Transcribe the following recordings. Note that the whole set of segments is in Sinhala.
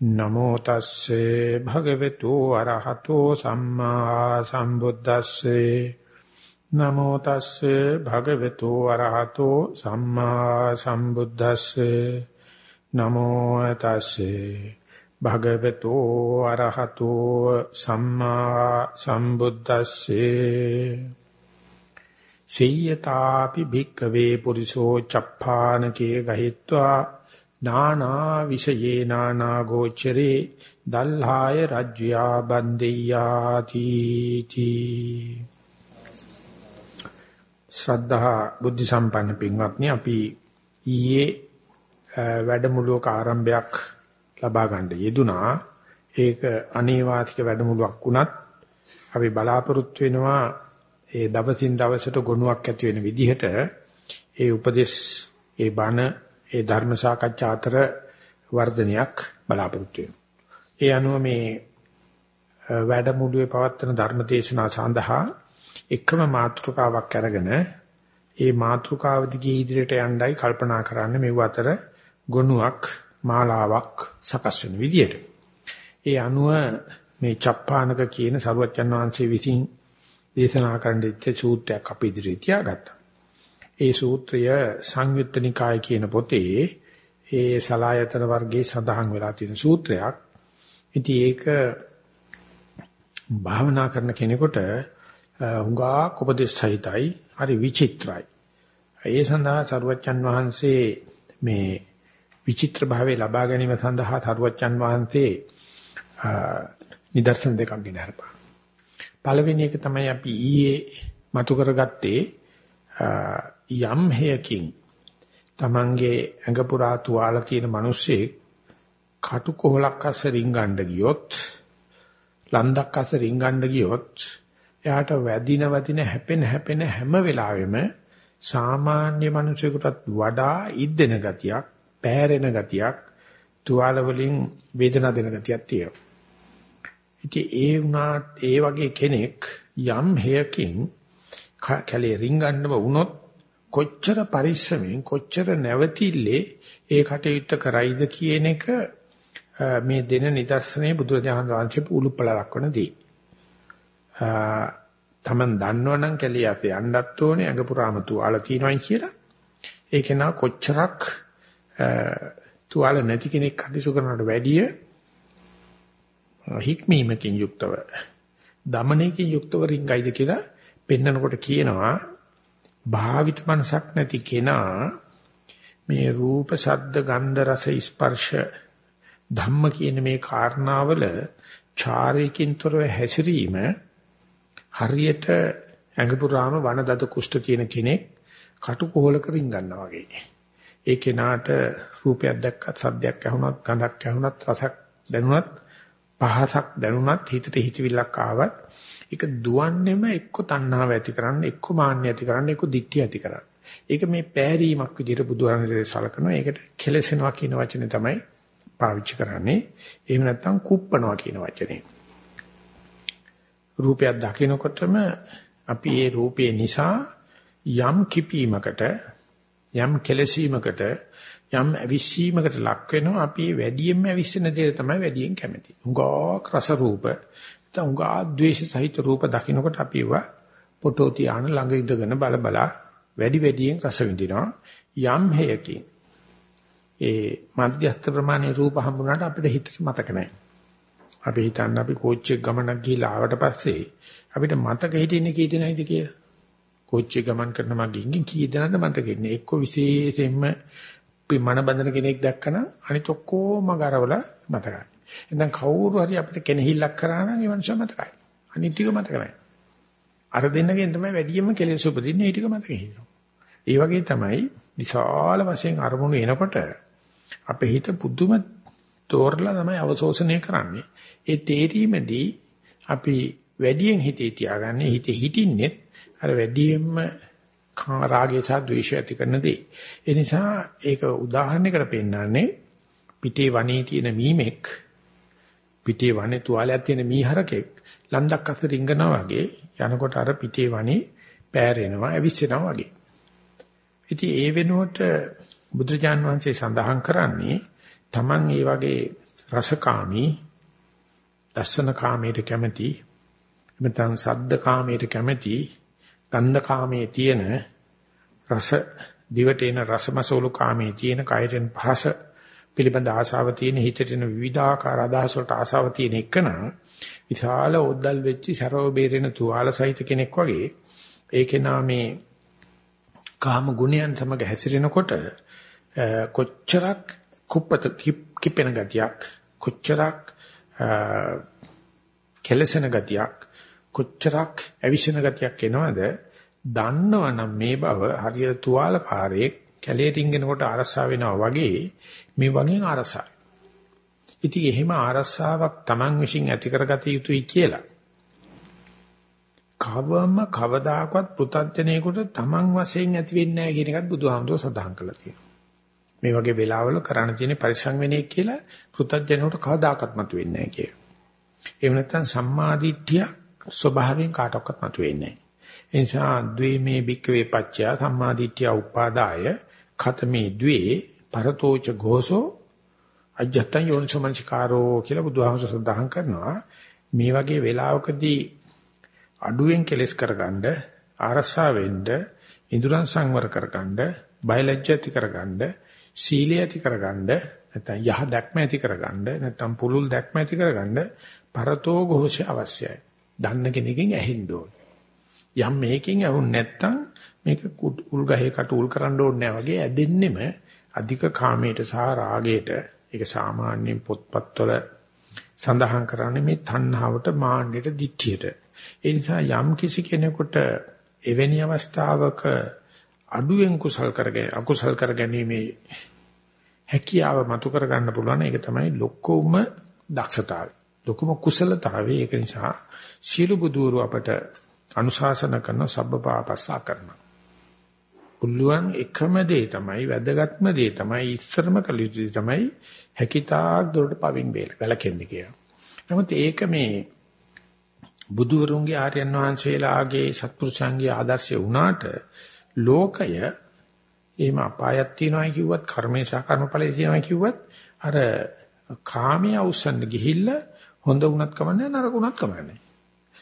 නමෝ තස්සේ භගවතු අරහතෝ සම්මා සම්බුද්දස්සේ. නමෝ තස්සේ භගවතු අරහතෝ සම්මා සම්බුද්දස්සේ. නමෝ තස්සේ භගවතු අරහතෝ සම්මා සම්බුද්දස්සේ. සීයතාපි භික්කවේ පුරිසෝ චප්පානකේ ගහිත්වා නානා විෂයේ නානා ගෝචරේ දල්හාය රජ්‍යා බන්දෙය්‍යාති තී. ශ්‍රද්ධා බුද්ධ සම්පන්න පින්වත්නි අපි ඊයේ වැඩමුළුවක ආරම්භයක් ලබා ගන්න යෙදුනා. ඒක අනේවාතික වැඩමුළුවක් වුණත් අපි බලාපොරොත්තු වෙනවා ඒ දවසින් දවසට ගුණයක් ඇති වෙන විදිහට ඒ උපදේශ ඒ බණ ඒ ධර්ම සාකච්ඡා අතර වර්ධනයක් බලාපොරොත්තු වෙනවා. ඒ අනුව මේ වැඩමුළුවේ පවත්වන ධර්ම දේශනා සඳහා එකම මාතෘකාවක් අරගෙන ඒ මාතෘකාව දිගේ ඉදිරියට යන්නයි කල්පනා කරන්න මෙව අතර ගොනුවක් මාලාවක් සකස් වෙන විදියට. ඒ අනුව මේ චප්පානක කියන සරුවච්චන් වහන්සේ විසින් දේශනා කරන්න ඉච්ඡ සූත්‍රයක් අපි ඉදිරියට තියාගත්තා. ඒ සූත්‍රය සංයුත්ත නිකාය කියන පොතේ ඒ සලායතන වර්ගයේ සඳහන් වෙලා තියෙන සූත්‍රයක්. ඉතින් ඒක භාවනා කරන කෙනෙකුට හුඟා උපදේශයිතයි හරි විචිත්‍රයි. ඒ සඳහා සරුවච්චන් වහන්සේ මේ විචිත්‍ර භාවයේ ලබා ගැනීම සඳහා සරුවච්චන් වහන්සේ නිදර්ශන දෙකක් ගෙන හරපා. පළවෙනි එක තමයි අපි ඊයේ මතු කරගත්තේ යම් හේයකින් Tamange ඇඟ පුරා තුවාල තියෙන මිනිස්සෙක් කටු කොහලක් අස්ස රින්ගන්න ගියොත් ලන්දක් අස්ස රින්ගන්න ගියොත් එයාට වැදින වදින හැපෙන හැපෙන හැම වෙලාවෙම සාමාන්‍ය මිනිසෙකුටත් වඩා ඉද්දෙන ගතියක් පෑරෙන ගතියක් තුවාල වලින් වේදනා දෙන ගතියක් තියෙනවා. ඉතින් ඒ වුණාට ඒ වගේ කෙනෙක් යම් හේයකින් කැලේ රින්ගන්නම වුණොත් කොච්චර පරිස්සමෙන් කොච්චර නැවතිල්ලේ ඒ කටයුත්ත කරයිද කියන එක මේ දෙන නිදර්ශනයේ බුදුරජාණන් වහන්සේ උලුප්පල දක්වන දී. තමන් දන්නවනම් කැලිය ඇත යන්නත් ඕනේ අඟ පුරාම තුවාල තියෙනවයි කියලා. ඒක නා කොච්චරක් තුවාල නැති කෙනෙක් කටයුතු කරනවට වැඩිය හික්මීමකින් යුක්තව දමණයකින් යුක්තව රින්ගයිද කියලා පෙන්නකොට කියනවා භාවිත මනසක් නැති කෙනා මේ රූප ශබ්ද ගන්ධ රස ස්පර්ශ ධම්ම කියන මේ කාරණාවල චාරයකින් තොරව හැසිරීම හරියට ඇඟ පුරාම වනදත කුෂ්ඨ තියෙන කෙනෙක් කටුකොහලක රින් ගන්නවා වගේ. ඒ කෙනාට රූපයක් දැක්කත් සද්දයක් ඇහුණත් ගඳක් ඇහුණත් රසක් දැනුණත් පහසක් දැනුණත් හිතට හිතවිල්ලක් ආවත් ඒක දුවන්නේම එක්ක තණ්හාව ඇති කරන්න, එක්ක මාන්නය ඇති කරන්න, එක්ක දික්ටි ඇති කරන්න. ඒක මේ පෑරීමක් විදිහට බුදුහාමරේ සලකනවා. ඒකට කෙලසෙනවා කියන වචනේ තමයි පාවිච්චි කරන්නේ. එහෙම නැත්නම් කුප්පනවා කියන වචනේ. රූපයක් දකිනකොටම අපි ඒ රූපේ නිසා යම් කිපීමකට යම් කෙලසීමකට යම් අවිස්සීමකට ලක් වෙනවා අපි වැඩියෙන්ම අවිස්සන දේ තමයි වැඩියෙන් කැමති. උගා රස රූප උංගා ද්වේෂ සහිත රූප දකින්නකොට අපි ඒවා පොටෝ තියාන ළඟ ඉඳගෙන බල බලා වැඩි වැඩියෙන් රස විඳිනවා යම් හේයකින් ඒ මධ්‍යස්ථ ප්‍රමාණයේ රූප හම්බුනාට අපිට හිතට මතක නැහැ. අපි හිතන්නේ අපි කෝච්චියක ගමනක් ගිහිලා ආවට පස්සේ අපිට මතක හිටින්නේ කී දෙනයිද කියලා. කෝච්චිය ගමන් කරන මගින් කී දෙනාද මතක ඉන්නේ. එක්ක විශේෂයෙන්ම මන බඳින කෙනෙක් දැක්කම අනිත ඔක්කොම ගරවල මතකයි. එහෙනම් කවුරු හරි අපිට කෙනහිල්ලක් කරා නම් ඒ මනුස්සයා මතකයි. අනිත් ටික මතක නැහැ. අර දෙන්නගෙන් තමයි වැඩියෙන්ම කෙලෙස් උපදින්නේ ඒ ටික මතක හිටිනවා. ඒ වගේ තමයි විශාල වශයෙන් අරමුණු එනකොට අපේ හිත පුදුම තෝරලා තමයි අවශෝෂණය කරන්නේ. ඒ තේරීමේදී අපි වැඩියෙන් හිතේ තියාගන්නේ හිතේ හිටින්නේ අර වැඩියෙන්ම රාගය සහ ද්වේෂය ඇති කරන දේ. ඒ නිසා ඒක උදාහරණයකට පෙන්නන්නේ පිටේ වනේ තියෙන මීමෙක් පිටේ වනේ තුවාලයක් තියෙන මීහරකෙක් ලන්දක් අත රිංගනවා වගේ යනකොට අර පිටේ වනේ පෑරෙනවා ඇවිස්සෙනවා වගේ. ඉතින් ඒ වෙනුවට බුදුජාන් වහන්සේ සඳහන් කරන්නේ Taman ඒ වගේ රසකාමී දස්සන කාමයට කැමැති එමෙතන සද්ද කාමයට කැමැති ගන්ධ කාමයේ තියෙන රස දිවට එන රසමසෝලු කාමයේ තියෙන කයරෙන් පහස පිළිබඳ ආශාව තියෙන හිතට එන විවිධාකාර අදහස් වලට ආශාව තියෙන එකන විශාල ඔද්දල් වෙච්ච සරව බේරෙන තුවාල සහිත කෙනෙක් වගේ ඒකේ නාමේ කාම ගුණයන් සමග හැසිරෙනකොට කොච්චරක් කුප්පත කිපෙන ගතියක් කොච්චරක් කෙලසෙන ගතියක් කොච්චරක් ඇවිස්සෙන ගතියක් එනවද දන්නවනම් මේ බව හරියට තුවාලකාරයෙක් කැලේ රින්ගෙනකොට අරසා වෙනවා වගේ මේ වගේ අරසයි. ඉතින් එහෙම අරසාවක් Taman විශ්ින් ඇති කරගත යුතුයි කියලා. කවම කවදාකවත් පෘතජ්ජනේකට Taman වශයෙන් ඇති වෙන්නේ නැහැ කියන එකත් බුදුහාමුදුරුවෝ සඳහන් කළා තියෙනවා. මේ වගේ වෙලාවල කරණ තියෙන පරිසං වෙන්නේ කියලා පෘතජ්ජනේකට කවදාකවත් මතුවෙන්නේ නැහැ කියලා. එහෙම නැත්නම් සම්මාදිට්ඨිය ස්වභාවයෙන් කාටවත් මතුවේන්නේ නැහැ. ඒ නිසා ද්වේමේ භික්කවේ පච්චය සම්මාදිට්ඨිය උපාදාය ඛතමේ ද්වේ පරතෝච ഘോഷෝ අජත්තං යෝනිසමංචකාරෝ කියලා බුදුහාමස සඳහන් කරනවා. මේ වගේ වෙලාවකදී අඩුවෙන් කෙලස් කරගන්න ආරසා වෙන්න ඉඳුරන් සංවර කරගන්න බයලජ්‍ය ඇති කරගන්න සීලය ඇති කරගන්න නැත්නම් යහ දැක්ම ඇති කරගන්න නැත්නම් පුලුල් දැක්ම ඇති කරගන්න පරතෝ ഘോഷය අවශ්‍යයි දන්න කෙනකින් ඇහෙන්න ඕනේ. යම් මේකෙන් ඇහුන් නැත්නම් මේක උල් ගහේ කට උල් කරන්න ඕනේ නැහැ වගේ ඇදෙන්නෙම අධික කාමයට සහ රාගයට ඒක සාමාන්‍යයෙන් පොත්පත්වල සඳහන් කරන්නේ මේ තණ්හාවට මාන්නයට දික්තියට ඒ නිසා යම් කිසි කෙනෙකුට එවැනි අවස්ථාවක අඩුවෙන් කුසල් කරගෙන අකුසල් කරගැනීමේ හැකියාව මතු කර ගන්න පුළුවන්. ඒක තමයි ලොකෝම දක්ෂතාවය. ලොකුම කුසලතාවය ඒක නිසා සීල බුදුරු අපට අනුශාසන කරන සබ්බපාපස්සා කරනවා පුළුවන් එකම දේ තමයි වැදගත්ම දේ තමයි ඉස්සරම කළ යුතු තමයි හැකිතාක් දුරට පවින් බේල වැලකෙන්නේ කියලා. නමුත් ඒක මේ බුදුවරුන්ගේ ආර්යයන් වහන්සේලාගේ සත්පුරුෂයන්ගේ ආදර්ශය වුණාට ලෝකය එහෙම අපායක් තියනවා කිව්වත් කර්මේ සහ කර්මඵලයේ තියනවා කිව්වත් අර කාමයේ අවසන් ගිහිල්ලා හොඳ වුණත් කමන්නේ නරක වුණත් කමන්නේ.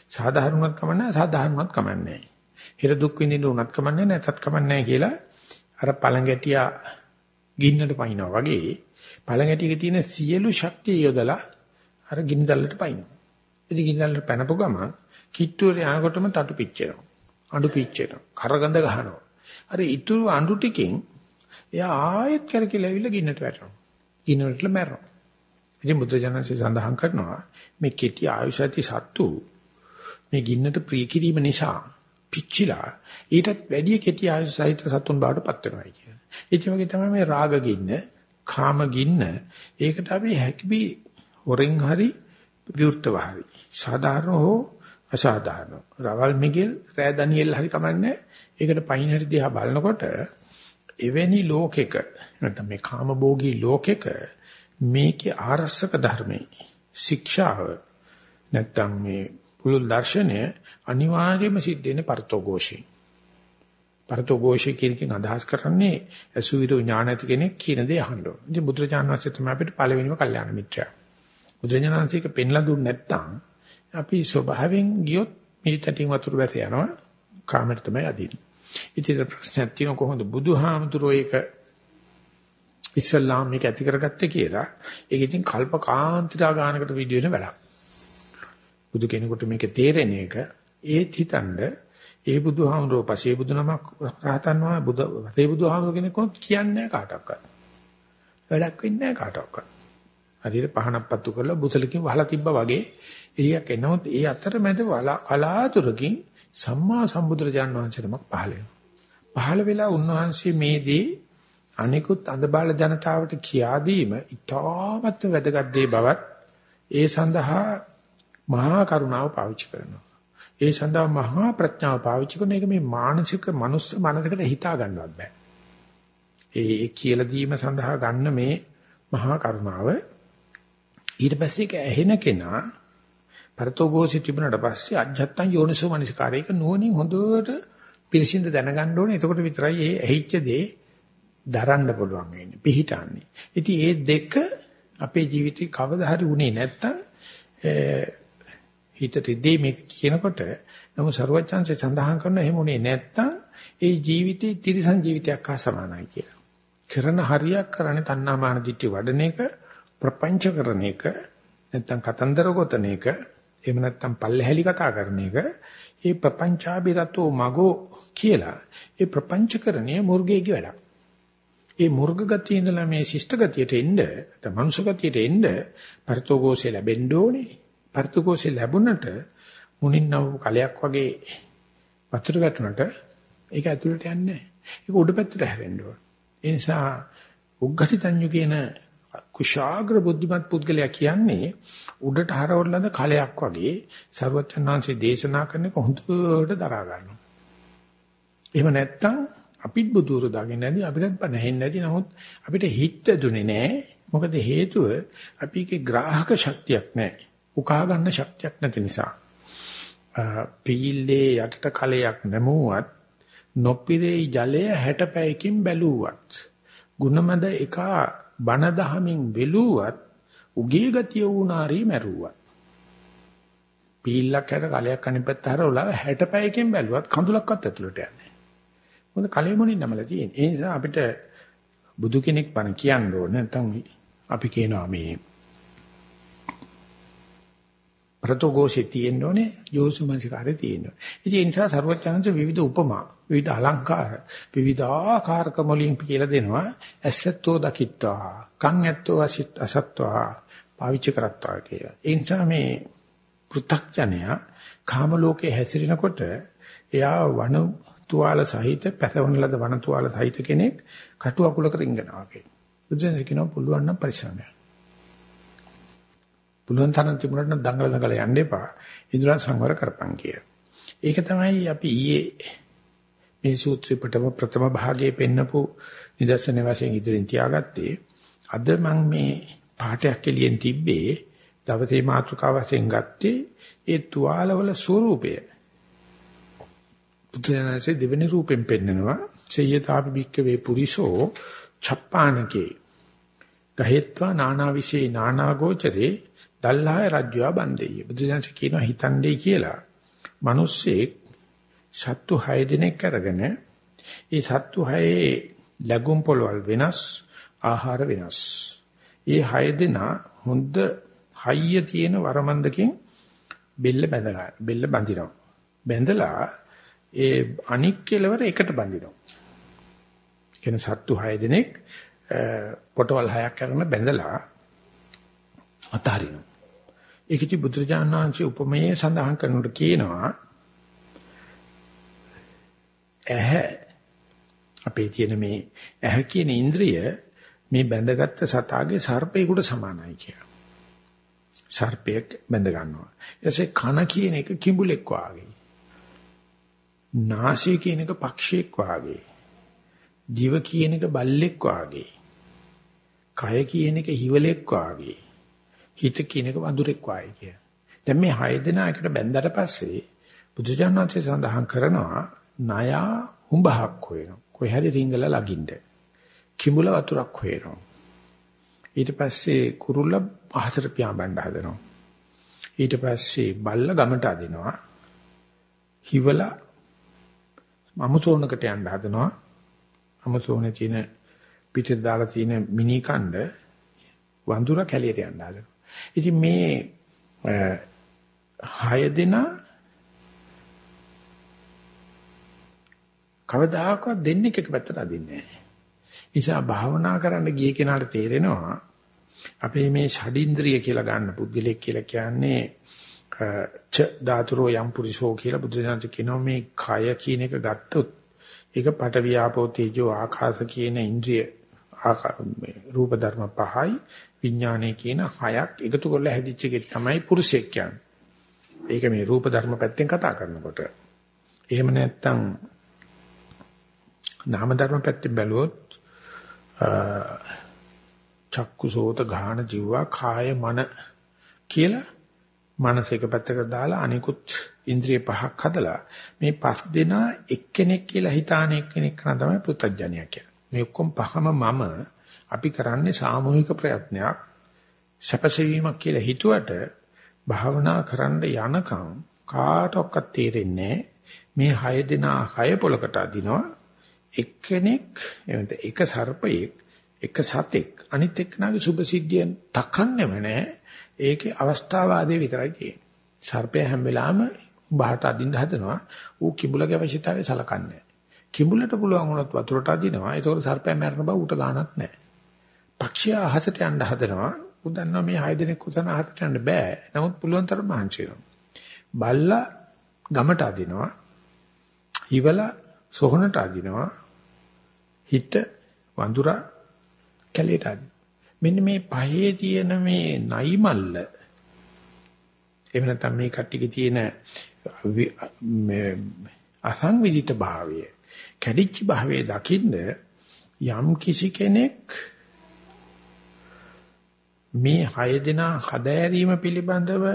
සාධාරණ වුණත් කමන්නේ සාධාරණ වුණත් කමන්නේ. හිර දුක් විඳින්න උනත් කමන්නේ නැතත් කමන්නේ කියලා අර පළඟැටියා ගින්නට පනිනවා වගේ පළඟැටියක තියෙන සියලු ශක්තිය යොදලා අර ගිනි දැල්ලට පනිනවා. ඉතින් ගිනි දැල්ලට පැනපු ගම කිට්ටුවේ යනකොටම තටු පිච්චෙනවා. අඬු පිච්චෙනවා. කරගඳ ගහනවා. අර ඉතුරු අඬු ටිකෙන් එයා ආයෙත් කරකිලා ඇවිල්ලා ගින්නට වැටෙනවා. ගින්න වලට මැරෙනවා. ඉතින් බුද්ධ ජනසී සඳහන් කරනවා මේ කෙටි ආයුෂ ඇති සත්තු මේ ගින්නට ප්‍රිය කිරීම නිසා පිච්චිලා ඊටත් වැඩි කෙටි ආයුෂ සහිත සතුන් බවට පත් වෙනවා කියන්නේ. ඒ වගේ තමයි මේ රාග ගින්න, කාම ගින්න. ඒකට අපි හැකිබි හොරෙන් හරි විවෘතව හරි. සාධාරණ හෝ අසාධාරණ. රවල් මිගෙල්, රෑ ඩැනියෙල් හරි කමන්නේ. ඒකට පයින් හරි දිහා බලනකොට එවැනි ලෝකෙක නැත්නම් මේ කාම භෝගී ලෝකෙක මේකේ ආරස්සක ධර්මයේ ශික්ෂාව නැත්තම් මේ පුළුල් දර්ශනය අනිවාර්යයෙන්ම සිද්ධ වෙන්නේ පරතෝഘോഷේ. පරතෝഘോഷේ කියන අදහස් කරන්නේ අසුවිරු ඥාන ඇති කෙනෙක් කියන දේ අහන්න ඕන. ඉතින් බුදුරජාණන් වහන්සේ තමයි අපිට පළවෙනිම කල්යාණ මිත්‍රයා. බුදුරජාණන් වහන්සේක පෙන්ලා දුන්නේ නැත්නම් අපි ස්වභාවයෙන් ගියොත් මිරිතටින් වතුර බැස යනවා. කාමර තමයි අදින්නේ. ඉතින් ප්‍රශ්නයක් තියෙනවා කොහොමද බුදුහාමුදුරෝ ඒක ඉස්ලාම් මේක ඇති කරගත්තේ කියලා. ඒක ඉතින් කල්ප කාන්තිරා ගානකට වීඩියෝ වෙන වැඩක්. බුදු කෙනෙකුට මේක තේරෙන එක ඒත් හිතනද ඒ බුදුහාමුදුරුවෝ පසේ බුදු නමක් රහතන් වහන්සේ බුදු පසේ බුදුහාමුදුරුවෝ කෙනෙක් කොහොමද කියන්නේ කාටවත්. වැඩක් වෙන්නේ නැහැ කාටවත්. හරියට පහනක් පත්තු කරලා බුසලකින් වහලා තිබ්බා වගේ එළියක් එනොත් ඒ අතරමැද කලාතුරකින් සම්මා සම්බුදුරජාන් වහන්සේ නමක් පහළ වෙනවා. පහළ වෙලා උන්වහන්සේ මේදී අනිකුත් අඳබාල ජනතාවට කියා දීම ඉතාමත් වැදගත් දේ බවත් ඒ සඳහා මහා කරුණාව පාවිච්චි කරනවා. ඒ සඳහා මහා ප්‍රඥාව පාවිච්චි කරන එක මේ මානසික මනුස්ස මනසකට හිතා ගන්නවත් බෑ. ඒ කියලා දීම සඳහා ගන්න මේ මහා කරුණාව ඊට පස්සේ ඒක ඇහෙන කෙනා පරතෝගෝසි තිබුණාට පස්සේ අජත්තන් යෝනිසෝ මනසිකාරයක නුවණින් හොඳට පිළිසින්ද දැනගන්න ඕනේ. එතකොට විතරයි මේ ඇහිච්ච දේ දරන්න පුළුවන් වෙන්නේ. පිහිටන්නේ. ඉතින් මේ දෙක අපේ ජීවිතේ කවදා හරි උනේ නැත්තම් හිත රිදී මේක කියනකොට නමුත් ਸਰවඥාන්සේ සඳහන් කරන එහෙම උනේ නැත්තම් ඒ ජීවිතේ තිරිසන් ජීවිතයක් හා සමානයි කියලා. කරන හරියක් කරන්නේ තණ්හාමාන දිට්ඨි වඩන එක ප්‍රපංච කරන එක නැත්තම් කතන්දර ගොතන එක එහෙම නැත්තම් පල්ලෙහැලි කතා කරන එක ඒ ප්‍රපංචාබිරතෝ මගෝ කියලා ඒ ප්‍රපංචකරණය මුර්ගයේගේ වැඩක්. ඒ මුර්ග ගතිය ඉඳලා මේ ශිෂ්ට ගතියට එන්න නැත්නම් මනුෂ්‍ය ගතියට එන්න පරිතෝගෝසය ලැබෙන්න ඕනේ. පරිතෝගෝසය ලැබුණට මුණින් නව කලයක් වගේ වතුර වැටුණට ඒක ඇතුළට යන්නේ නැහැ. ඒක උඩ පැත්තට හැරෙන්න ඕන. ඒ නිසා උග්ගටිතඤ්ඤු කියන කුශාග්‍ර බුද්ධිමත් පුද්ගලයා කියන්නේ උඩට හරවලද කලයක් වගේ ਸਰවචන්නාංශේ දේශනා කරන එක හොඳට දරා ගන්නවා. එහෙම නැත්තම් අපිත් බුදුරු දාගෙන නැති අපිටත් බණ හෙන්නේ නැති නමුත් අපිට හිත දුනේ නැහැ. මොකද හේතුව අපිගේ ග්‍රාහක ශක්තියක් නැහැ. උකහා ගන්න ශක්තියක් නැති නිසා. පීල්ලේ යටට කලයක් නැමුවත් නොපිරේ ජලය 60 පැයකින් බැලුවත් ගුණමද එක බණ දහමින් වෙලුවත් උගේ ගතිය වුණාරි මැරුවත් පීල්ලක් හැට කලයක් අනිත් පැත්ත හරවලා 60 පැයකින් බැලුවත් කඳුලක්වත් ඇතුළට යන්නේ මොකද කලෙ මොනින් නමලා තියෙන්නේ. ඒ නිසා අපිට බුදු කෙනෙක් බණ කියන්න ඕනේ නැත්නම් අපි කියනවා මේ ප්‍රතෝගෝෂේ තියෙන්න ඕනේ යෝසුමනසිකාරේ තියෙන්න ඕනේ. ඉතින් ඒ නිසා ਸਰවඥාන්ත විවිධ උපමා, විවිධ අලංකාර, විවිධාකාරක මොලින් කියලා දෙනවා. ඇසත්තෝ දකිත්වා, කන් ඇත්තෝ අසිත අසත්වා පාවිච්චි කරත්වා කියලා. ඒ නිසා මේ පෘ탁ජනයා කාම ලෝකේ හැසිරෙනකොට එයා වනු තුවාල සහිත පැසවන ලද වන තුවාල සහිත කෙනෙක් කටු අකුලක රිංගනවා වගේ. බුදුන් කියනවා පුළුවන් නම් පරිස්සමයක්. පුළුවන් තරම් තිබුණාට නම් දඟල දඟල යන්න එපා. ඉදලා සංවර කරපන් කිය. ඒක තමයි අපි ඊයේ මේ සූත්‍රේ ප්‍රථම ප්‍රථම භාගයේ පෙන්නපු නිදර්ශන වශයෙන් ඉදිරින් තියාගත්තේ. අද මම මේ පාඩයක් එළියෙන් තිබ්බේ දවසේ මාතෘකාව වශයෙන් ගත්තේ ඒ තුවාලවල ස්වરૂපය. බුදුරජාණන්සේ දෙවෙනි රූපෙන් පෙන්නනවා. සේයතාපි බික්කවේ පුරිසෝ චප්පානකේ ගහෙත්වා නානාවිසේ නානාගෝචරේ දල්හාය රජ්‍යවා බන්දෙය. බුදුදහම කියනවා හිතන්නේ කියලා. මිනිස්සෙක් සත්තු 6 දිනක් අරගෙන ඒ සත්තු 6 ලැබුම් පොළවල් වෙනස් ආහාර වෙනස්. ඒ 6 දෙනා හොඳ හයිය තියෙන වරමන්දකින් බෙල්ල බැඳලා බෙල්ල බඳිනවා. බැඳලා ඒ අනික් කෙලවර එකට බඳිනවා. කියන සත්තු 6 දිනක් පොටවල් 6ක් අරගෙන බැඳලා අතාරිනවා. ඒකටි බුදුරජාණන් වහන්සේ උපමයේ සඳහන් කරනකොට කියනවා ඇහැ අපේ තියෙන මේ ඇහැ කියන ඉන්ද්‍රිය මේ බැඳගත්තු සතාගේ සර්පේකට සමානයි කියලා. සර්පයක් බැඳ ගන්නවා. ඊටසේ කන කියන එක කිඹුලෙක් වාගේ. නාසය කියන එක පක්ෂියෙක් වාගේ. දිව කියන එක බල්ලෙක් වාගේ. කය කියන එක හිවලෙක් වාගේ. හිත කියන එක වඳුරෙක් වායි කිය. දැන් මේ හය දෙනා එකට බැඳලා පස්සේ බුදුජානනාංශය සඳහන් කරනවා ණයා හුඹහක් හොයනවා. කොයි හරි රිංගලා ලගින්න. කිඹුල වතුරක් හොයනවා. ඊට පස්සේ කුරුල්ල අහසට පියාඹන්න හදනවා. ඊට පස්සේ බල්ල ගමට අදිනවා. හිවලා අමුසෝනකට යන්න හදනවා. අමුසෝනේ තියෙන පිටේ දාලා තියෙන මිනි කණ්ඩ වඳුර කැලියට යන්න හදනවා. ඉතින් මේ හය දෙනා කවදාකවත් දෙන්නේ එක පැත්තට අදින්නේ නැහැ. නිසා භාවනා කරන්න ගිය කෙනාට තේරෙනවා අපේ මේ ෂඩින්ද්‍රිය කියලා ගන්න පුද්ගලෙක් කියලා කියන්නේ ච ධාතුරෝ යම් පුරිසෝ කියලා බුදුසසුන කියනවා මේ කය කියන එක ගත්තොත් ඒක පට වියාපෝ තේජෝ ආකාශ කියන ඉන්ද්‍රිය රූප ධර්ම පහයි විඥානයේ කියන හයක් එකතු කරලා හැදිච්ච එකේ තමයි පුරුෂයෙක් කියන්නේ. ඒක මේ රූප ධර්ම පැත්තෙන් කතා කරනකොට. එහෙම නැත්නම් නාම ධර්ම පැත්තෙන් බැලුවොත් චක්කුසෝත ගාහන ජීවා කාය මන කියලා මනස එක පැත්තකට දාලා අනිකුත් ඉන්ද්‍රිය පහක් හදලා මේ පස් දෙනා එක්කෙනෙක් කියලා හිතාන එක්කෙනෙක් කරන තමයි පුත්තජ්ජනිය කියන්නේ. මේ ඔක්කොම පහම මම අපි කරන්නේ සාමූහික ප්‍රයත්නයක් සැපසීමක් කියලා හිතුවට භාවනා කරන්න යනකම් කාටවත් තේරෙන්නේ මේ හය දෙනා හය පොලකට අදිනවා. එක්කෙනෙක් එවනත එක සර්පයෙක් එක සතෙක් අනිත් එක්කනාගේ සුභ සිද්ධියෙන් තකන්නේම නැහැ. ඒකේ අවස්ථාවාදී විතරයි තියෙන්නේ. සර්පය හැම වෙලාවෙම බාහට අදින්න හදනවා. ඌ කිඹුලගේ අවශ්‍යතාවය සලකන්නේ කිඹුලට පුළුවන් වුණොත් වතුරට අදිනවා. ඒතකොට සර්පයා මැරෙන බව ඌට ගාණක් නැහැ. පක්ෂියා අහසට යන්න හදනවා. ඌ දන්නවා මේ හය දෙනෙක් උතන අහසට යන්න බෑ. නමුත් පුළුවන් තරම් මහන්සි වෙනවා. බල්ලා ගමට අදිනවා. හිවලා සොහනට අදිනවා. හිත වඳුරා කැලේට අදිනවා. මෙන්න මේ පහේ තියෙන මේ නයිමල්ල. එහෙම නැත්නම් මේ කට්ටියගේ තියෙන මේ අසංවිධිත භාවය කැඩිච්ච භාවයේ දකින්න යම් කිසි කෙනෙක් මේ හය දෙනා හදෑරීම පිළිබඳව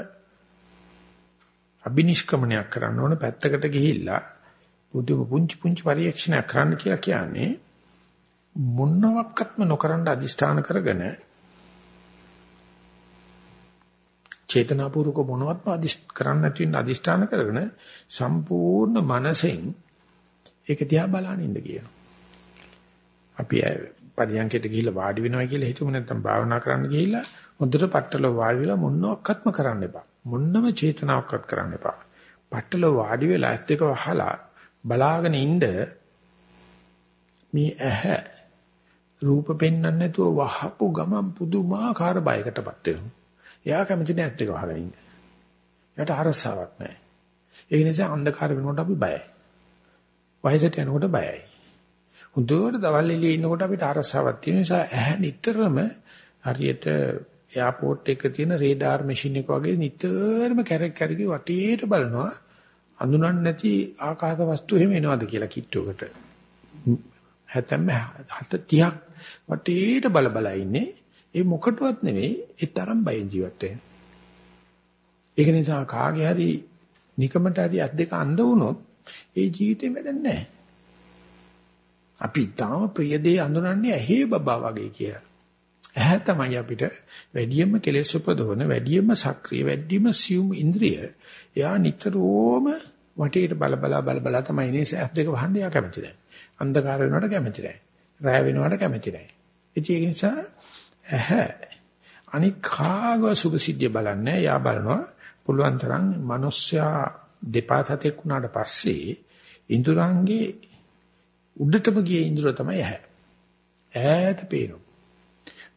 අබිනිෂ්ක්‍මණයක් කරන්න ඕන පැත්තකට ගිහිල්ලා බුදු පුංචි පුංචි පරීක්ෂණයක් කරන්න කියලා කියන්නේ මොනවත්ක්ම නොකරන අදිෂ්ඨාන කරගෙන චේතනාපූර්වක මොනවත්ම අදිෂ්ඨ කරන්න නැති වෙන අදිෂ්ඨාන කරගෙන සම්පූර්ණ මනසෙන් ඒක දිහා බලන ඉන්න කියනවා. අපි පරියන්කයට ගිහිල්ලා වාඩි වෙනවා කියලා හිතමු නැත්නම් භාවනා කරන්න ගිහිල්ලා හොඳට පట్టල වාඩි වෙලා මොනවත්ක්ම කරන්න එපා. මොන්නම චේතනාවක්වත් කරන්න එපා. පట్టල වාඩි වෙලා ඇත්ත එක වහලා බලාගෙන ඉන්න මේ ඇහැ රූප පෙන්වන්න නැතුව වහපු ගමන් පුදුමාකාර බයකටපත් වෙනවා. එයා කැමති නෑ ඇත්ත එක වහගෙන ඉන්න. එයාට අරසාවක් නෑ. ඒ නිසා අන්ධකාර වෙනකොට අපි බයයි. වයසට යනකොට බයයි. හුදුවට දවල් එළියේ ඉන්නකොට අපිට අරසාවක් තියෙන නිසා ඇහැ නිතරම හරියට එයාපෝට් එක තියෙන රේඩාර් මැෂින් එක වගේ නිතරම කැරක් කැරකි වටේට බලනවා අඳුනන්නේ නැති ආකාශ වස්තු එහෙම එනවද කියලා කිට්ටුවකට. හැතැම්ම 30ක් වටේට බල බල ඉන්නේ ඒ මොකටවත් නෙවෙයි ඒ තරම් බයෙන් ජීවත් වෙන. ඒක නිසා කාගේ හරි නිකමට හරි අත් දෙක අඳ වුණොත් ඒ ජීවිතේ වැඩක් නැහැ. අපි තාම ප්‍රිය දේ අඳුරන්නේ ඇහි බබා වගේ කියලා. ඇහැ තමයි අපිට වැඩියෙන්ම කෙලෙස් උපදවන වැඩියෙන්ම සක්‍රිය වැඩියෙන්ම සියුම් ඉන්ද්‍රිය. එයා නිතරම වටේට බල බල බල බල තමයි ඉන්නේ ඇස් දෙක වහන්න යා කැමති නැහැ. අන්ධකාර වෙනවට කැමති නැහැ. රැ වෙනවට කැමති නැහැ. ඒක නිසා ඇහැ අනික් කාගව සුභසිද්ධිය බලන්නේ යා බලනවා පුළුවන් තරම් මිනිස්සයා දෙපා සතෙක් වුණාට පස්සේ ඉඳුරංගේ උඩටම ගිය ඉඳුර තමයි ඇහැ. ඈත පේනවා.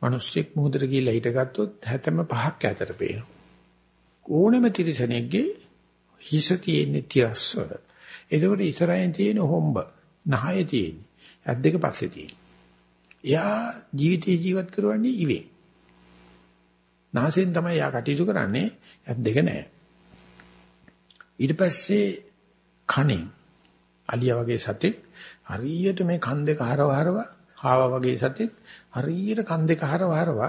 මිනිස්සෙක් මුහුදට ගිහිල්ලා හිටගත්තොත් හැතැම්ම පහක් ඈතට පේනවා. ඕනෙම තිරිසනෙක්ගේ හිස තියෙන්නේ තිරස්වල. එතකොට ඉස්සරහින් තියෙන හොම්බ, නහය තියෙන්නේ. ඇස් දෙක පස්සේ තියෙන්නේ. එයා ජීවිතේ ජීවත් කරවන්නේ ඉවේ. නාසයෙන් තමයි යා කටයුතු කරන්නේ ඇත් දෙක නැහැ. ඊට පස්සේ කණෙන් අලියා වගේ සතෙක් හරියට මේ කන් දෙක හරව හරව හාවා වගේ සතෙක් හරියට කන් දෙක හරව හරව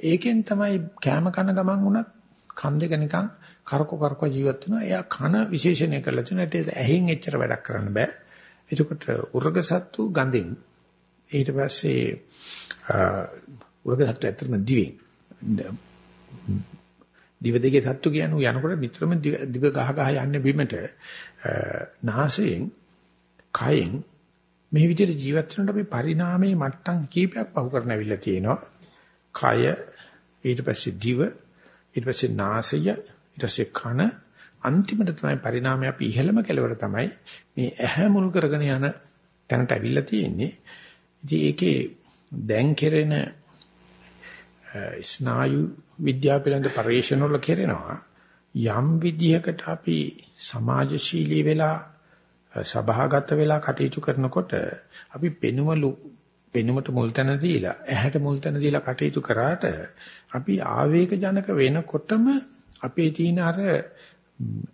ඒකෙන් තමයි කැම කන ගමන් වුණත් කන් දෙක නිකන් කරකෝ කරකෝ ජීවත් වෙනවා. එයා කන විශේෂණය කරලා තියෙනවා. ඒත් ඇහෙන් එච්චර වැඩක් කරන්න බෑ. එතකොට උර්ග සත්තු ගඳෙන් ඊට පස්සේ උරග සත්තු ඇත්තටම දිවෙන් දිව දෙකේ සත්තු කියන්නේ යනකොට නිතරම දිව ගහ ගහ යන්නේ බිමට. නාසයෙන් කයෙන් මේ විදිහට ජීවත් වෙනකොට අපි පරිණාමයේ මට්ටම් කීපයක් පහු කරන අවිල්ල තියෙනවා. කය ඊට පස්සේ දිව ඊට පස්සේ නාසය ඊට පස්සේ කන අන්තිමට තමයි පරිණාමය අපි ඉහෙළම කෙලවර තමයි මේ ඇහැ මුල් කරගෙන යන තැනට අවිල්ල තියෙන්නේ. ඉතින් ඒකේ දැන් කෙරෙන ස්නායු විද්‍යාව පිළිබඳ පරීක්ෂණ වල කෙරෙනවා. යම් විදිහකට අපි සමාජශීලී වෙලා සභාගත වෙලා කටයුතු කරනකොට අපි පෙනුමලු පෙනුමට මුල් තැන දීලා ඇහැට මුල් තැන දීලා කටයුතු කරාට අපි ආවේග ජනක වෙනකොටම අපේ තියෙන අර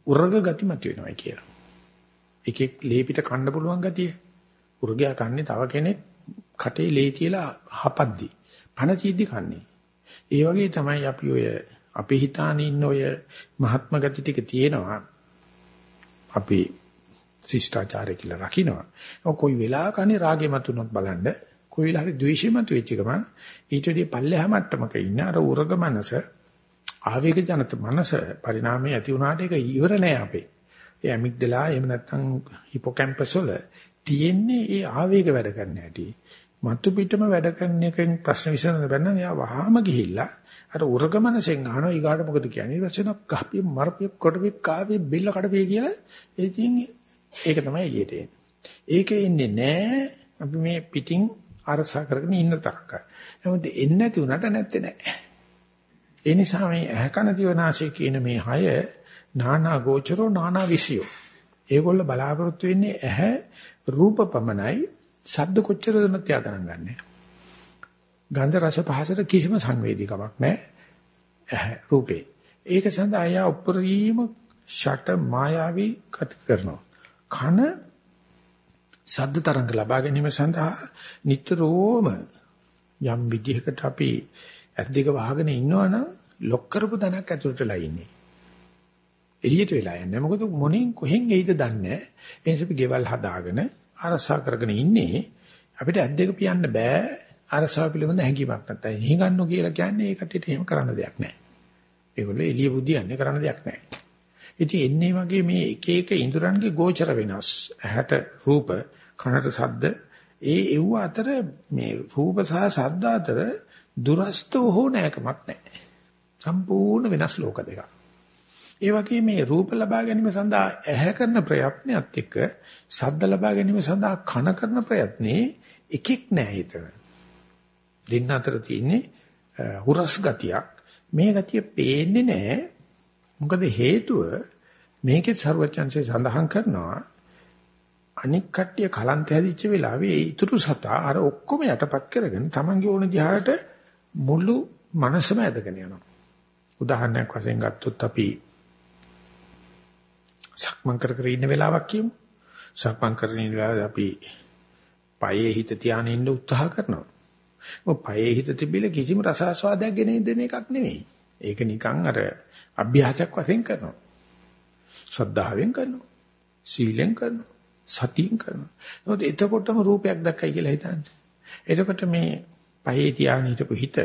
උර්ග ගති මත වෙනවා කියලා. එකෙක් ලේපිට කන්න පුළුවන් ගතිය. උර්ගයා කන්නේ තව කෙනෙක් කටේ ලේ තියලා හපද්දි පණ චීද්දි කන්නේ. ඒ වගේ තමයි අපි ඔය අපේ හිතානේ ඉන්න ඔය මහත්ම ගති ටික තියෙනවා. අපි ශිෂ්ටාචාරය කියලා රකින්නවා. කොයි වෙලාවකනේ රාගෙ මතුනොත් බලන්න කොයි වෙලාවරි ද්වේෂෙමත් වෙච්ච ගමන් ඊට වඩා පල්ලෙහා මට්ටමක ඉන්න අර උරග මනස ආවේග ජනත මනස පරිණාමයේ ඇති වුණාට ඒක ඉවර නෑ අපේ. ඒ ඇමිග්දලා එහෙම නැත්නම් හිපෝකැම්පස් වල තියෙන්නේ ඒ ආවේග වැඩ කරන්න හැටි. මතු පිටම වැඩ කරන එකෙන් ප්‍රශ්න විසඳන්න බැන්න එයා වහාම ගිහිල්ලා අර උරගමනසෙන් අහනවා ඊගාට මොකද කියන්නේ ඊට පස්සේ නක් කපිය මරපිය කොටපිය කාපිය බිල්ල කඩපිය කියලා ඉතින් ඒක තමයි එළියට එන්නේ. ඒකේ ඉන්නේ නෑ අපි මේ පිටින් අරසා කරගෙන ඉන්න තරක. නමුත් එන්නේ නැති උනට නැත්තේ නෑ. ඒ නිසා මේ ඇහකන දිවනාශය කියන මේ හය නානා ගෝචරෝ නානා විසියෝ. ඒගොල්ල බලාපොරොත්තු වෙන්නේ ඇහැ රූප පමණයි ශබ්ද කොච්චර දුන්නත් යා ගණන් ගන්නෑ. ගන්ධ රස පහසට කිසිම සංවේදීකමක් නැහැ රූපේ. ඒක සඳහා යා උපරිම ෂට මායාවී කට් කරනවා. කන ශබ්ද තරංග ලබා ගැනීම සඳහා නිතරම යම් විදිහකට අපි ඇස් දෙක වහගෙන ඉන්නවනම් ලොක් කරපු දණක් ඇතුළටලා ඉන්නේ. එළියට වෙලා යන්නේ. මොකද මොනින් කොහෙන් එයිද දන්නේ නැහැ. ඒ නිසා අපි ගෙවල් හදාගෙන අරසා කරගෙන ඉන්නේ. අපිට ඇස් දෙක පියන්න බෑ. අරසාව පිළිබඳ හැඟීමක් නැත්නම් හිඟන්නු කියලා කියන්නේ ඒකට එහෙම කරන්න දෙයක් නැහැ. ඒගොල්ලෝ එළිය බුදියන්නේ කරන්න දෙයක් නැහැ. ඉතින් එන්නේ වගේ මේ එක එක ඉඳුරන්ගේ ගෝචර වෙනස්. ඇහැට රූප, කනට ශබ්ද, ඒ එව්ව අතර මේ රූප සහ ශබ්ද අතර දුරස්ත හෝ නැකමක් නැහැ. සම්පූර්ණ වෙනස් ලෝක දෙකක්. ඒ වගේ මේ රූප ලබා ගැනීම සඳහා ඇහැ කරන ප්‍රයත්නයත් එක්ක ශබ්ද ලබා ගැනීම සඳහා කන කරන ප්‍රයත්නේ එකෙක් නැහැ හිතන. දෙන්න අතර තියෙන්නේ හුරස් ගතියක්. මේ ගතිය පේන්නේ නැහැ. මොකද හේතුව මේකේ ਸਰවචන්සේ සඳහන් කරනවා අනික් කට්ටිය කලන්ත හැදිච්ච වෙලාවේ ඒ ඉතුරු සතා අර ඔක්කොම යටපත් කරගෙන Tamange ඕන දිහාට මුළු මනසම ඇදගෙන යනවා. උදාහරණයක් වශයෙන් ගත්තොත් අපි සක්මන් කර කර ඉන්න වෙලාවක් කියමු. සක්මන් කරන වෙලාවේ අපි පයේ හිත තියාගෙන ඉන්න උත්සාහ කරනවා. මොකද පයේ හිත තිබිලා කිසිම රසාස්වාදයක් ගෙන දෙන එකක් නෙවෙයි. ඒක නිකන් අර අභ්‍යාසයක් වශයෙන් කරනවා. ශ්‍රද්ධාවෙන් කරනවා. සීලෙන් කරනවා. සතියෙන් කරනවා. නමුත් එතකොටම රූපයක් දැක්කයි කියලා හිතන්නේ. එතකොට මේ පහේ තියාගෙන හිටපු හිත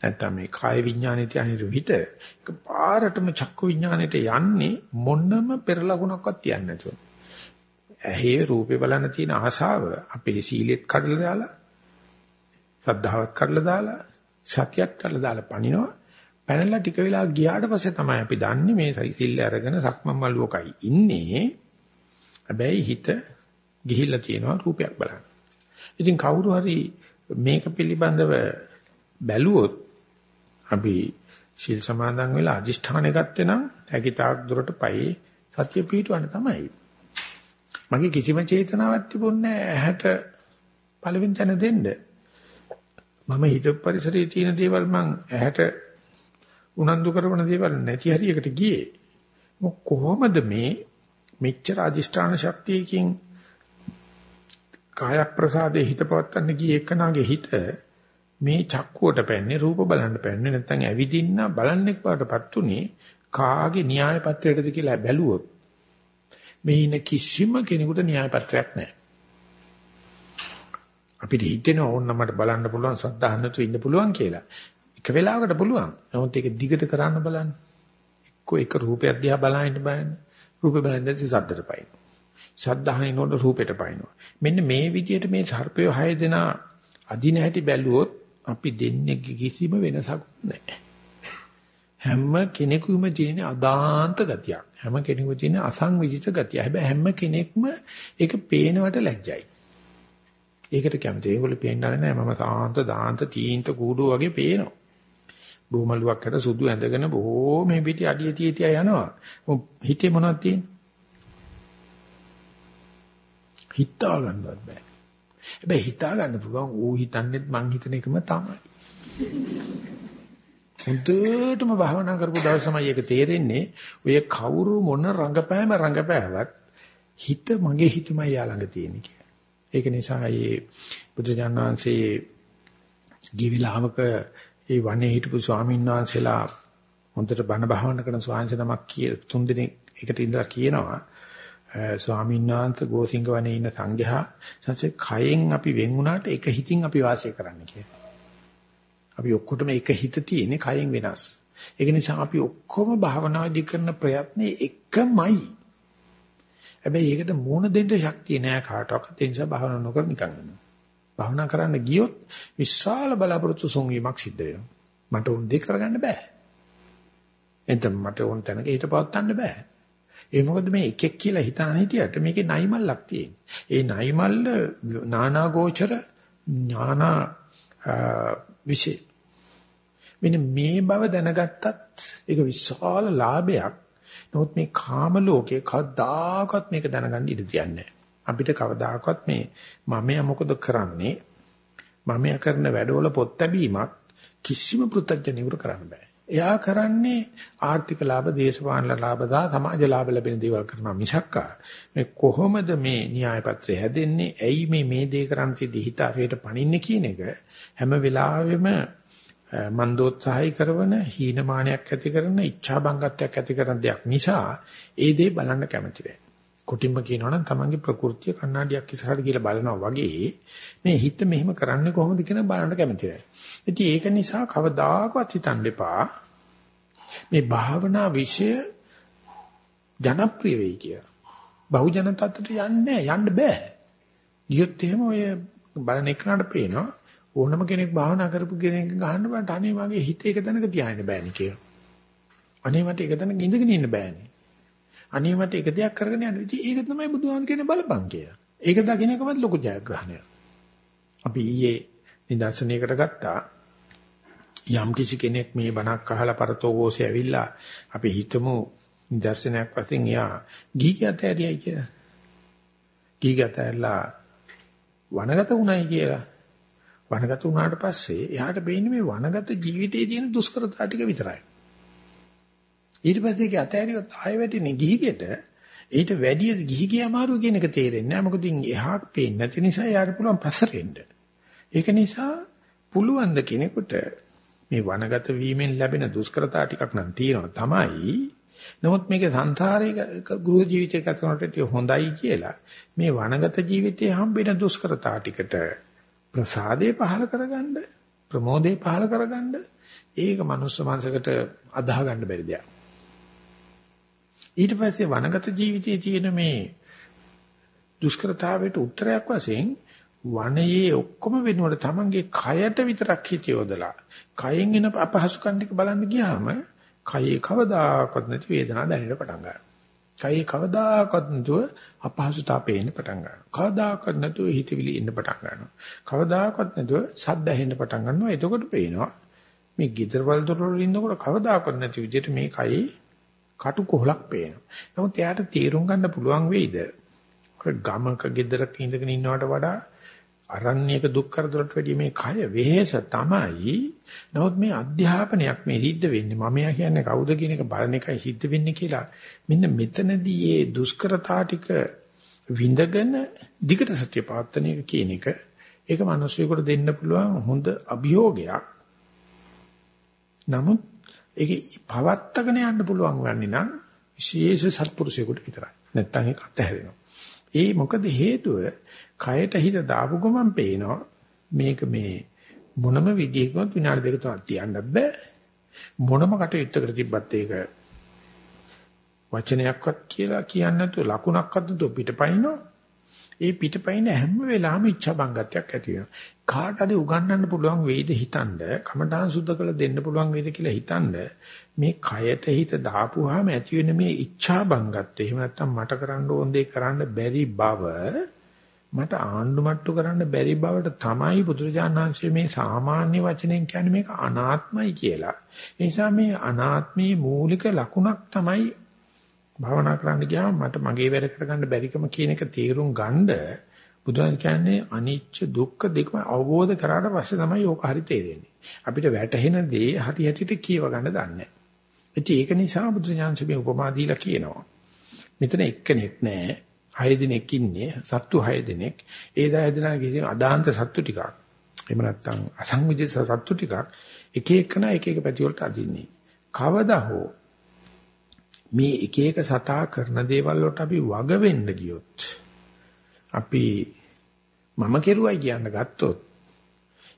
නැත්තම් මේ කාය විඥානේ තියාගෙන හිටපු හිත ඒක පාරටම චක්කු විඥානෙට යන්නේ මොනම පෙර ලකුණක්වත් තියන්නේ නැතුව. ඇහි රූපේ බලන්න තියෙන ආසාව අපේ සීලෙත් කඩලා දාලා සද්ධාවත් කඩලා දාලා සතියත් කඩලා දාලා පනිනවා. පැනලා ටික වෙලා ගියාට පස්සේ තමයි අපි දන්නේ මේ සිල්ල අරගෙන සක්මන් මල්ුවකයි ඉන්නේ. හැබැයි හිත ගිහිල්ලා තියෙනවා රූපයක් බලන්න. ඉතින් කවුරු හරි මේක පිළිබඳව බැලුවොත් අපි ශිල් සමාදන් වෙලා අදිෂ්ඨානය ගත්තේ නම් හැකිතාක් දුරට පයි සත්‍ය පිටවන්න තමයි. මගේ කිසිම චේතනාවක් තිබුණේ නැහැ ඇහැට පළවෙනි තැන දෙන්න. මම හිත පරිසරයේ තියෙන දේවල් මං ඇහැට උනන්දු කරන දේවල් නැති හරියකට ගියේ. කොහොමද මේ මෙච්චර අදිෂ්ඨාන ශක්තියකින් කාය ප්‍රසාදේ හිත පවත්තන්න ගියේ එකනාගේ හිත මේ චක්කුවට පැන්නේ රූප බලන්න පැන්නේ නැත්නම් ඇවිදින්න බලන්නෙක් වඩටපත් උනේ කාගේ න්‍යාය පත්‍රයටද කියලා බැලුවොත් මේ ඉන්න කිසිම කෙනෙකුට න්‍යාය පත්‍රයක් නැහැ. අපිට හිතෙනවා ඕන්න මට බලන්න පුළුවන් සද්ධාහනතු ඉන්න පුළුවන් කියලා. එක වෙලාවකට පුළුවන්. නමුත් ඒක දිගට කරන්න බලන්න. එක්ක එක රූපයක් දිහා බලන්න බලන්න. රූපේ බලන්නේ සද්දට පයින්. සද්ධාහනිනෝට රූපෙට පයින්නවා. මෙන්න මේ විදිහට මේ සර්පය හය දෙනා අදින හැටි බැලුවොත් අපි දෙන්නේ කිසිම වෙනසක් නැහැ. හැම කෙනෙකුම තියෙන අදාන්ත ගතියක්. හැම කෙනෙකුම තියෙන අසංවිධිත ගතිය. හැබැයි හැම කෙනෙක්ම ඒක පේනවට ලැජ්ජයි. ඒකට කැමති. ඒගොල්ලෝ පේන්නේ නැහැ මම සාන්ත දාන්ත තීන්ත කූඩුව වගේ පේනවා. බොමලුවක් අර සුදු ඇඳගෙන බොහෝ මේ පිටි අඩිය තිය තිය යනවා. හිතේ මොනවද තියෙන්නේ? හිතා ගන්නවත් බෑ. හැබැයි හිතා ගන්න පුළුවන් ඌ හිතන්නේත් මං හිතන එකම තමයි. හොඳටම භාවනා කරපු දවසමයි ඒක තේරෙන්නේ ඔය කවුරු මොන රංගපෑම රංගපෑවත් හිත මගේ හිතමයි යා ළඟ තියෙන්නේ කියලා. ඒක නිසා මේ බුදුජානක වහන්සේ ගිවිලාවක ඒ වනේ හිටපු ස්වාමීන් වහන්සේලා හොඳට බණ භාවනා කරන ස්වාමීන් නමක් කිය තුන් දිනක් එකට ඉඳලා කියනවා ස්වාමීන් වහන්සේ ගෝසිංග වනේ ඉන්න සංඝයා සත්‍ය කයෙන් අපි වෙන් වුණාට එක හිතින් අපි වාසය කරන්න කියලා. අපි ඔක්කොටම එක හිත තියෙන්නේ කයෙන් වෙනස්. ඒක නිසා අපි ඔක්කොම භාවනාදි කරන ප්‍රයත්නේ එකමයි. හැබැයි ඒකට මූණ දෙන්න ශක්තිය නෑ කාටවත්. ඒ නිසා භාවනා නොකර නිකන් ඉන්නවා. භාවනා කරන්න ගියොත් විශාල බලාපොරොත්තු සොංවීමක් සිද්ධ වෙනවා. මට උන් දෙක කරගන්න බෑ. එතන මට උන් තැනක හිත පවත්වන්න බෑ. ඒ මොකද මේ එකෙක් කියලා හිතාන හිටියට මේකේ නයිමල්ලක් තියෙන. ඒ නයිමල්ල නානාගෝචර ඥානා විශේෂ මෙන්න මේ බව දැනගත්තත් ඒක විශාල ලාභයක්. නමුත් මේ කාම ලෝකේ කවදාකවත් මේක දැනගන්න ඉඩ තියන්නේ අපිට කවදාකවත් මේ මමයා මොකද කරන්නේ මමයා කරන වැඩවල පොත් ලැබීමක් කිසිම පෘථග්ජනෙකුට කරන්න බෑ. එයා කරන්නේ ආර්ථික ලාභ, දේශපාලන ලාභ දා සමාජ ලාභ ලැබෙන දේවල් කරනවා මිසක්කා මේ කොහොමද මේ න්‍යාය පත්‍රය හැදෙන්නේ? ඇයි මේ මේ දේ කරන්නේ හිත අපේට පණින්නේ කියන එක හැම වෙලාවෙම මන්දෝත්සාහය කරන හීනමානයක් ඇති කරන ඉච්ඡා බංගත්වයක් ඇති කරන දෙයක් නිසා ඒ දේ බලන්න කැමති වෙයි. කොටිම්ම කියනවනම් තමන්ගේ ප්‍රകൃතිය කණ්ණාඩියක් ඉස්සරහට කියලා බලනවා වගේ මේ හිත මෙහෙම කරන්නේ කොහොමද කියන බලන්න කැමති නැහැ. ඉතින් ඒක නිසා කවදාකවත් හිතන්න එපා මේ භාවනා વિષය ජනප්‍රිය වෙයි කියලා. බහුජන තත්ත්වයට යන්නේ යන්න බෑ. ගියොත් එහෙම ඔය බලන එකනට පේනවා ඕනම කෙනෙක් භාවනා කරපු කෙනෙක් ගහන්න බෑ අනේ මගේ හිත එක තැනක තියාගෙන බෑනේ කියලා. අනේ මට එක තැනක ඉඳගෙන ඉන්න බෑනේ. අනේ මට එක දෙයක් කරගෙන යන්න. ඉතින් ඒක තමයි බුදුහාම කියන්නේ බලපං කියලා. ඒක දකින්න එකවත් ලොකු ජයග්‍රහණයක්. අපි ඊයේ නිදර්ශනයකට ගත්තා යම් කිසි කෙනෙක් මේ බණක් අහලා පරතෝගෝසේ ඇවිල්ලා අපි හිතමු නිදර්ශනයක් වශයෙන් යා ගීගත ඇරියයි කියලා. ගීගත ඇරලා වනගත උණයි කියලා. වනගත වුණාට පස්සේ එයාට බේන්නේ මේ වනගත ජීවිතයේ තියෙන දුෂ්කරතා ටික විතරයි. ඊට පස්සේ ඒක අතෑරියොත් ආයෙ වැටෙන්නේ ගිහිගෙට ඊට වැඩිය ගිහිගේ අමාරුව කියන එක තේරෙන්නේ නැහැ. මොකද එහාක් පේන්නේ නැති නිසා යාර පුළුවන් පස්සට එන්න. ඒක නිසා පුළුවන් ද කෙනෙකුට මේ වනගත වීමෙන් ලැබෙන දුෂ්කරතා ටිකක් නම් තියෙනවා තමයි. නමුත් මේක සංසාරයේ ගෘහ ජීවිතයක කරනට හොඳයි කියලා මේ වනගත ජීවිතයේ හම්බෙන දුෂ්කරතා ටිකට ප්‍රසාදේ පහල කරගන්න ප්‍රමෝදේ පහල කරගන්න ඒක මනුස්ස මනසකට අදාහ ගන්න බැරි දෙයක්. ඊට පස්සේ වනගත ජීවිතයේ තියෙන මේ දුෂ්කරතාවයට උත්තරයක් වශයෙන් වනයේ ඔක්කොම වෙනුවට තමන්ගේ කයට විතරක් හිත යොදලා කයෙන් එන අපහසුකම් ටික බලන්න ගියාම කයේ කවදාකවත් නැති වේදනාවක් දැනෙන්න පටන් ගන්නවා. කයි කවදාකවත් නැතුව අපහසුතාව පේන්න පටන් ගන්නවා. කවදාකවත් නැතුව හිතවිලි එන්න පටන් ගන්නවා. කවදාකවත් නැතුව සද්ද ඇහෙන්න පටන් ගන්නවා. එතකොට පේනවා මේ giderwal දොරවල ඉන්නකොට කවදාකවත් නැති විදිහට මේ කයි කටු කොහලක් පේනවා. නමුත් එයාට තීරුම් ගන්න පුළුවන් වෙයිද? ගමක giderක ඉඳගෙන ඉන්නවට වඩා අරණ්‍යක දුක් කරදරට වැඩිය මේ කය වෙහෙස තමයි. නමුත් මේ අධ්‍යාපනයක් මේ සිද්ධ වෙන්නේ මම යා කියන්නේ කවුද කියන එක බලන එකයි සිද්ධ වෙන්නේ කියලා. මෙන්න මෙතනදී මේ දුෂ්කරතා ටික විඳගෙන දිගට සත්‍ය පාත්තන එක කියන එක ඒක මිනිස්සුෙකුට දෙන්න පුළුවන් හොඳ අභියෝගයක්. නමුත් ඒක පවත්තගෙන යන්න පුළුවන් වන්නේ නම් විශේෂ සත්පුරුෂයෙකුට විතරයි. නැත්තම් ඒක අතහැරෙනවා. ඒ මොකද හේතුව කයට හිත දාපු ගමන් පේනවා මේක මේ මොනම විදිහකින්වත් විනාඩි දෙක තුනක් තියන්නත් බෑ මොනම කටයුත්තකට තිබ්බත් ඒක වචනයක්වත් කියලා කියන්නේ නැතුව ලකුණක්වත් නැතුව පිටපයින්නවා ඒ පිටපයින් හැම වෙලාවෙම ඉච්ඡා බංගත්වයක් ඇති වෙනවා කාට හරි උගන්වන්න පුළුවන් වෙයිද හිතනද කමඨාන් සුද්ධ කළ දෙන්න පුළුවන් වෙයිද කියලා හිතනද මේ කයට හිත දාපුවාම ඇති වෙන මේ ඉච්ඡා බංගත්වය එහෙම නැත්නම් මට කරන්න ඕන දේ කරන්න බැරි බව මට ආණ්ඩු මට්ටු කරන්න බැරි බවට තමයි බුදුරජාණන් වහන්සේ මේ සාමාන්‍ය වචනෙන් කියන්නේ මේක අනාත්මයි කියලා. ඒ නිසා මේ අනාත්මී මූලික ලකුණක් තමයි භවනා කරන්න ගියාම මට මගේ වැඩ කරගන්න බැරිකම කියන එක තීරුම් ගන්න බුදුන් කියන්නේ අනිච්ච දුක්ඛ දෙකම අවබෝධ කරාට පස්සේ තමයි ඕක හරි තේරෙන්නේ. අපිට වැටහෙන දේ හරි හැටියට කියව ගන්න දන්නේ නැහැ. ඒක නිසා බුදුසසුන මේ උපමා දීලා කියනවා. මෙතන එක්කෙනෙක් නැහැ. 6 දිනක් ඉන්නේ සත්තු 6 දිනක් ඒ 10 දෙනා කිසි අදාන්ත සත්තු ටිකක් එහෙම නැත්නම් අසංවිධිත සත්තු ටිකක් එක එකන එක එක පැති වලට අදින්නේ කවදා හෝ මේ එක එක සතා කරන දේවල් වලට අපි වග වෙන්න ගියොත් අපි මම කෙරුවයි කියන්න ගත්තොත්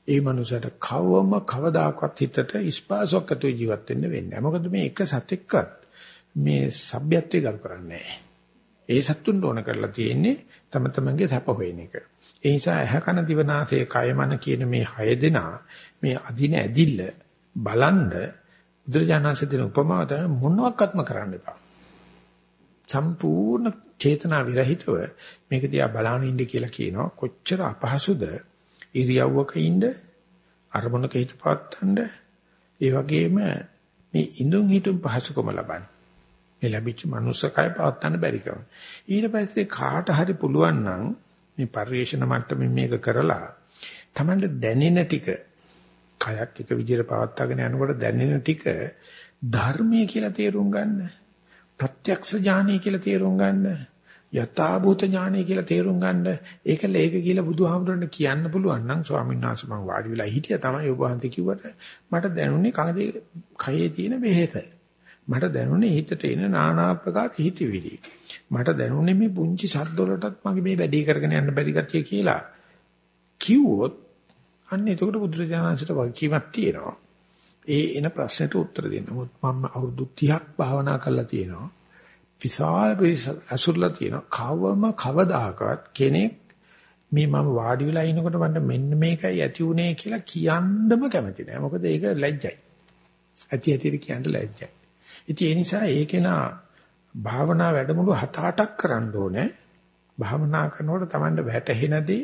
ඒ මනුස්සයට කවම කවදාකවත් හිතට ස්පාසයක් ඇතුව ජීවත් වෙන්න වෙන්නේ නැහැ. මොකද මේ එක සතෙක්වත් මේ සભ્યත්වයේ ගල් කරන්නේ නැහැ. ඒ සත්තුන්ට ඕන කරලා තියෙන්නේ තම තමන්ගේ සැප හොයන එක. ඒ නිසා ඇහ කන දිවනාසය කය මන කියන මේ හය දෙනා මේ අදින ඇදිල්ල බලන්ඩ බුදුරජාණන්සේ දෙන උපමාව තමයි මොනවත්ක්ම කරන්න එපා. සම්පූර්ණ චේතනා විරහිතව මේක දිහා බලාගෙන ඉන්න කියලා කියනවා. කොච්චර අපහසුද? ඉරියව්වක ඉන්න අරමුණක හිත පවත්තන්න ඒ වගේම මේ ඉඳුන් හිටුන් පහසුකම ලබන්න. මේ ලැබිච්ච මනුස්සකය පවත්තන්න බැරි කම. ඊට පස්සේ කාට හරි පුළුවන් නම් මේ පරිේශන මට්ටමින් මේක කරලා Tamanට දැනෙන ටික කයක් එක විදිහට පවත්වාගෙන යනකොට දැනෙන ටික ධර්මයේ කියලා තේරුම් ගන්න ප්‍රත්‍යක්ෂ ඥානය කියලා තේරුම් ගන්න යථා භූත ඥානය කියලා තේරුම් ගන්න ඒකල ඒක කියලා බුදුහාමුදුරන්ට කියන්න පුළුවන් නම් ස්වාමීන් වහන්සේ මම වාඩි වෙලා හිටියා තමයි ඔබ වහන්සේ කිව්වට මට දැනුනේ කනදී කයේ තියෙන වෙහෙස මට දැනුනේ හිතට එන নানা ආකාර හිතවිලි. මට දැනුනේ මේ පුංචි සද්ද වලටත් මගේ මේ වැඩේ කරගෙන යන්න බැරි ගතිය කියලා කිව්වොත් අන්න එතකොට බුදුරජාණන්සේට වගකීමක් තියෙනවා ඒ එන ප්‍රශ්නෙට උත්තර දෙන්න. මොකද මම අවුරුදු 30ක් භාවනා කරලා තියෙනවා. විශාල අසුරලා තියෙනවා. කවම කවදාකවත් කෙනෙක් මේ මම වාඩි වෙලා ඉනකොට මට මෙන්න මේකයි ඇති උනේ කියලා කියන්නම කැමති නෑ. මොකද ඒක ලැජ්ජයි. ඇති ඇතිට කියන්න ලැජ්ජයි. ඉතින් ඒ නිසා ඒකේනා භාවනා වැඩමුළු 7-8ක් කරන්න ඕනේ. භාවනා කරනකොට Tamanට වැටහෙන දේ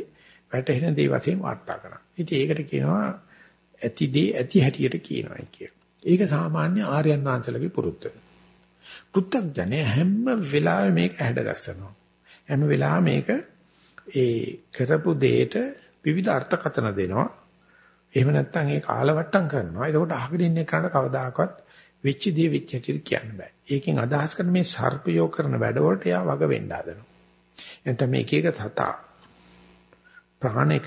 වැටහෙන දේ වශයෙන් වාර්තා කරන්න. ඉතින් ඒකට කියනවා ඇති දේ ඇති හැටියට කියනවා කිය. ඒක සාමාන්‍ය ආර්යයන් වහන්සේලගේ පුරුද්ද. පුත්තක්ජනේ හැම වෙලාවෙම මේක හැඩගස්සනවා. හැම වෙලාවෙම මේක ඒ කරපු දෙයට විවිධ අර්ථකථන දෙනවා. එහෙම නැත්නම් ඒක ආලවට්ටම් කරනවා. එතකොට අහගෙන ඉන්න එකට කවදාකවත් වෙච්ච දේ වෙච්ච හැටියට කියන්න බෑ. ඒකෙන් අදහස් කරන මේ සර්පයෝ කරන වැඩවලට එයා වග වෙන්න හදනවා. එතන මේ එක එක තතා ප්‍රාණික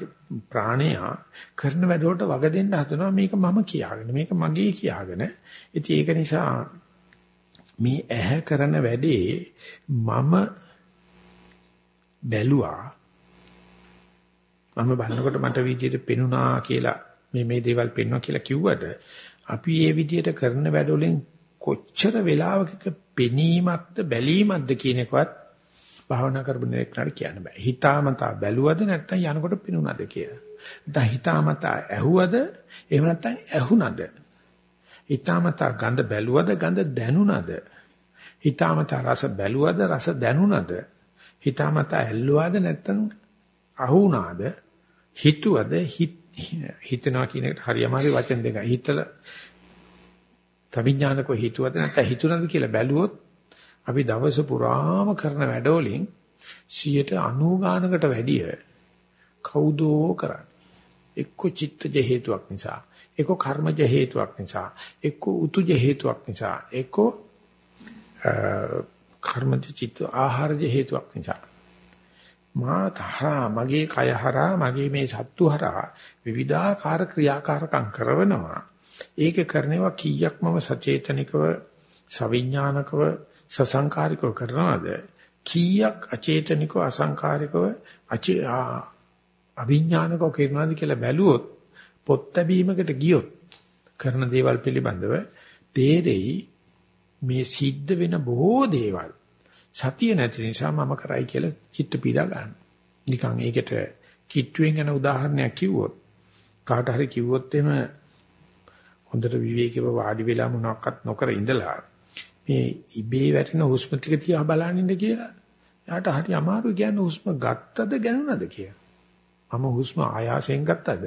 ප්‍රාණයා කරන වැඩවලට වග දෙන්න හදනවා. මේක මම කියාගෙන මේක මගේ කියාගෙන. ඉතින් ඒක නිසා මේ ඇහැ කරන වැඩේ මම බැලුවා. මම බලනකොට මට විදියට පෙනුණා කියලා මේ මේ දේවල් පෙන්වනවා කියලා කිව්වට අපි මේ විදියට කරන වැඩවලින් කොච්චර වෙලාවක පෙනීමක්ද බැලීමක්ද කියන එකවත් භාවනා කරපු දෙයක්ට කියන්න බෑ. හිතාමතා බැලුවද නැත්නම් යනකොට පෙනුනද කියලා. නැත්නම් හිතාමතා ඇහුවද එහෙම නැත්නම් ඇහුණද? හිතාමතා ගඳ බැලුවද ගඳ දැනුණද? හිතාමතා රස බැලුවද රස දැනුණද? හිතාමතා ඇල්ලුවාද නැත්නම් අහුණාද? හිතුවද හිතනවා කියන එකට හරියම හරි වචන දෙකයි. හිතලා තවිඥානකෝ හිතුවද නැත්නම් හිතුණද කියලා බැලුවොත් අපි දවස පුරාම කරන වැඩවලින් 90 ගානකට වැඩිය කවුදෝ කරන්නේ. එක්ක චිත්තජ හේතුවක් නිසා, එක්ක කර්මජ හේතුවක් නිසා, එක්ක උතුජ හේතුවක් නිසා, එක්ක කර්මජ චිත්ත ආහාරජ හේතුවක් නිසා. මා තරහා මගේ කය හරහා මගේ මේ සත්තු හරහා විවිධාකාර ක්‍රියාකාරකම් කරනවා. ඒක කරනවා කීයක් මම සචේතනිකව සවිඥානිකව සසංකාරිකව කරනවද කීයක් අචේතනිකව අසංකාරිකව අවිඥානිකව කරනවද කියලා බැලුවොත් පොත් ලැබීමකට ගියොත් කරන දේවල් පිළිබඳව තේරෙයි මේ සිද්ධ වෙන බොහෝ දේවල් සතිය නැති නිසා මම කරයි කියලා චිත්ත පීඩා ගන්න. නිකන් ඒකට කිට්ටුවෙන් යන උදාහරණයක් කිව්වොත් කාට හරි කිව්වොත් එහෙම හොඳට විවේකීව වාඩි වෙලා මොනවත් නොකර ඉඳලා මේ ඉබේ වැටෙන හුස්ම ටික තියා බලන් ඉන්න කියලා. යාට හරි අමාරුයි කියන්නේ හුස්ම ගත්තද ගණනද කියලා. මම හුස්ම ආයාසයෙන් ගත්තද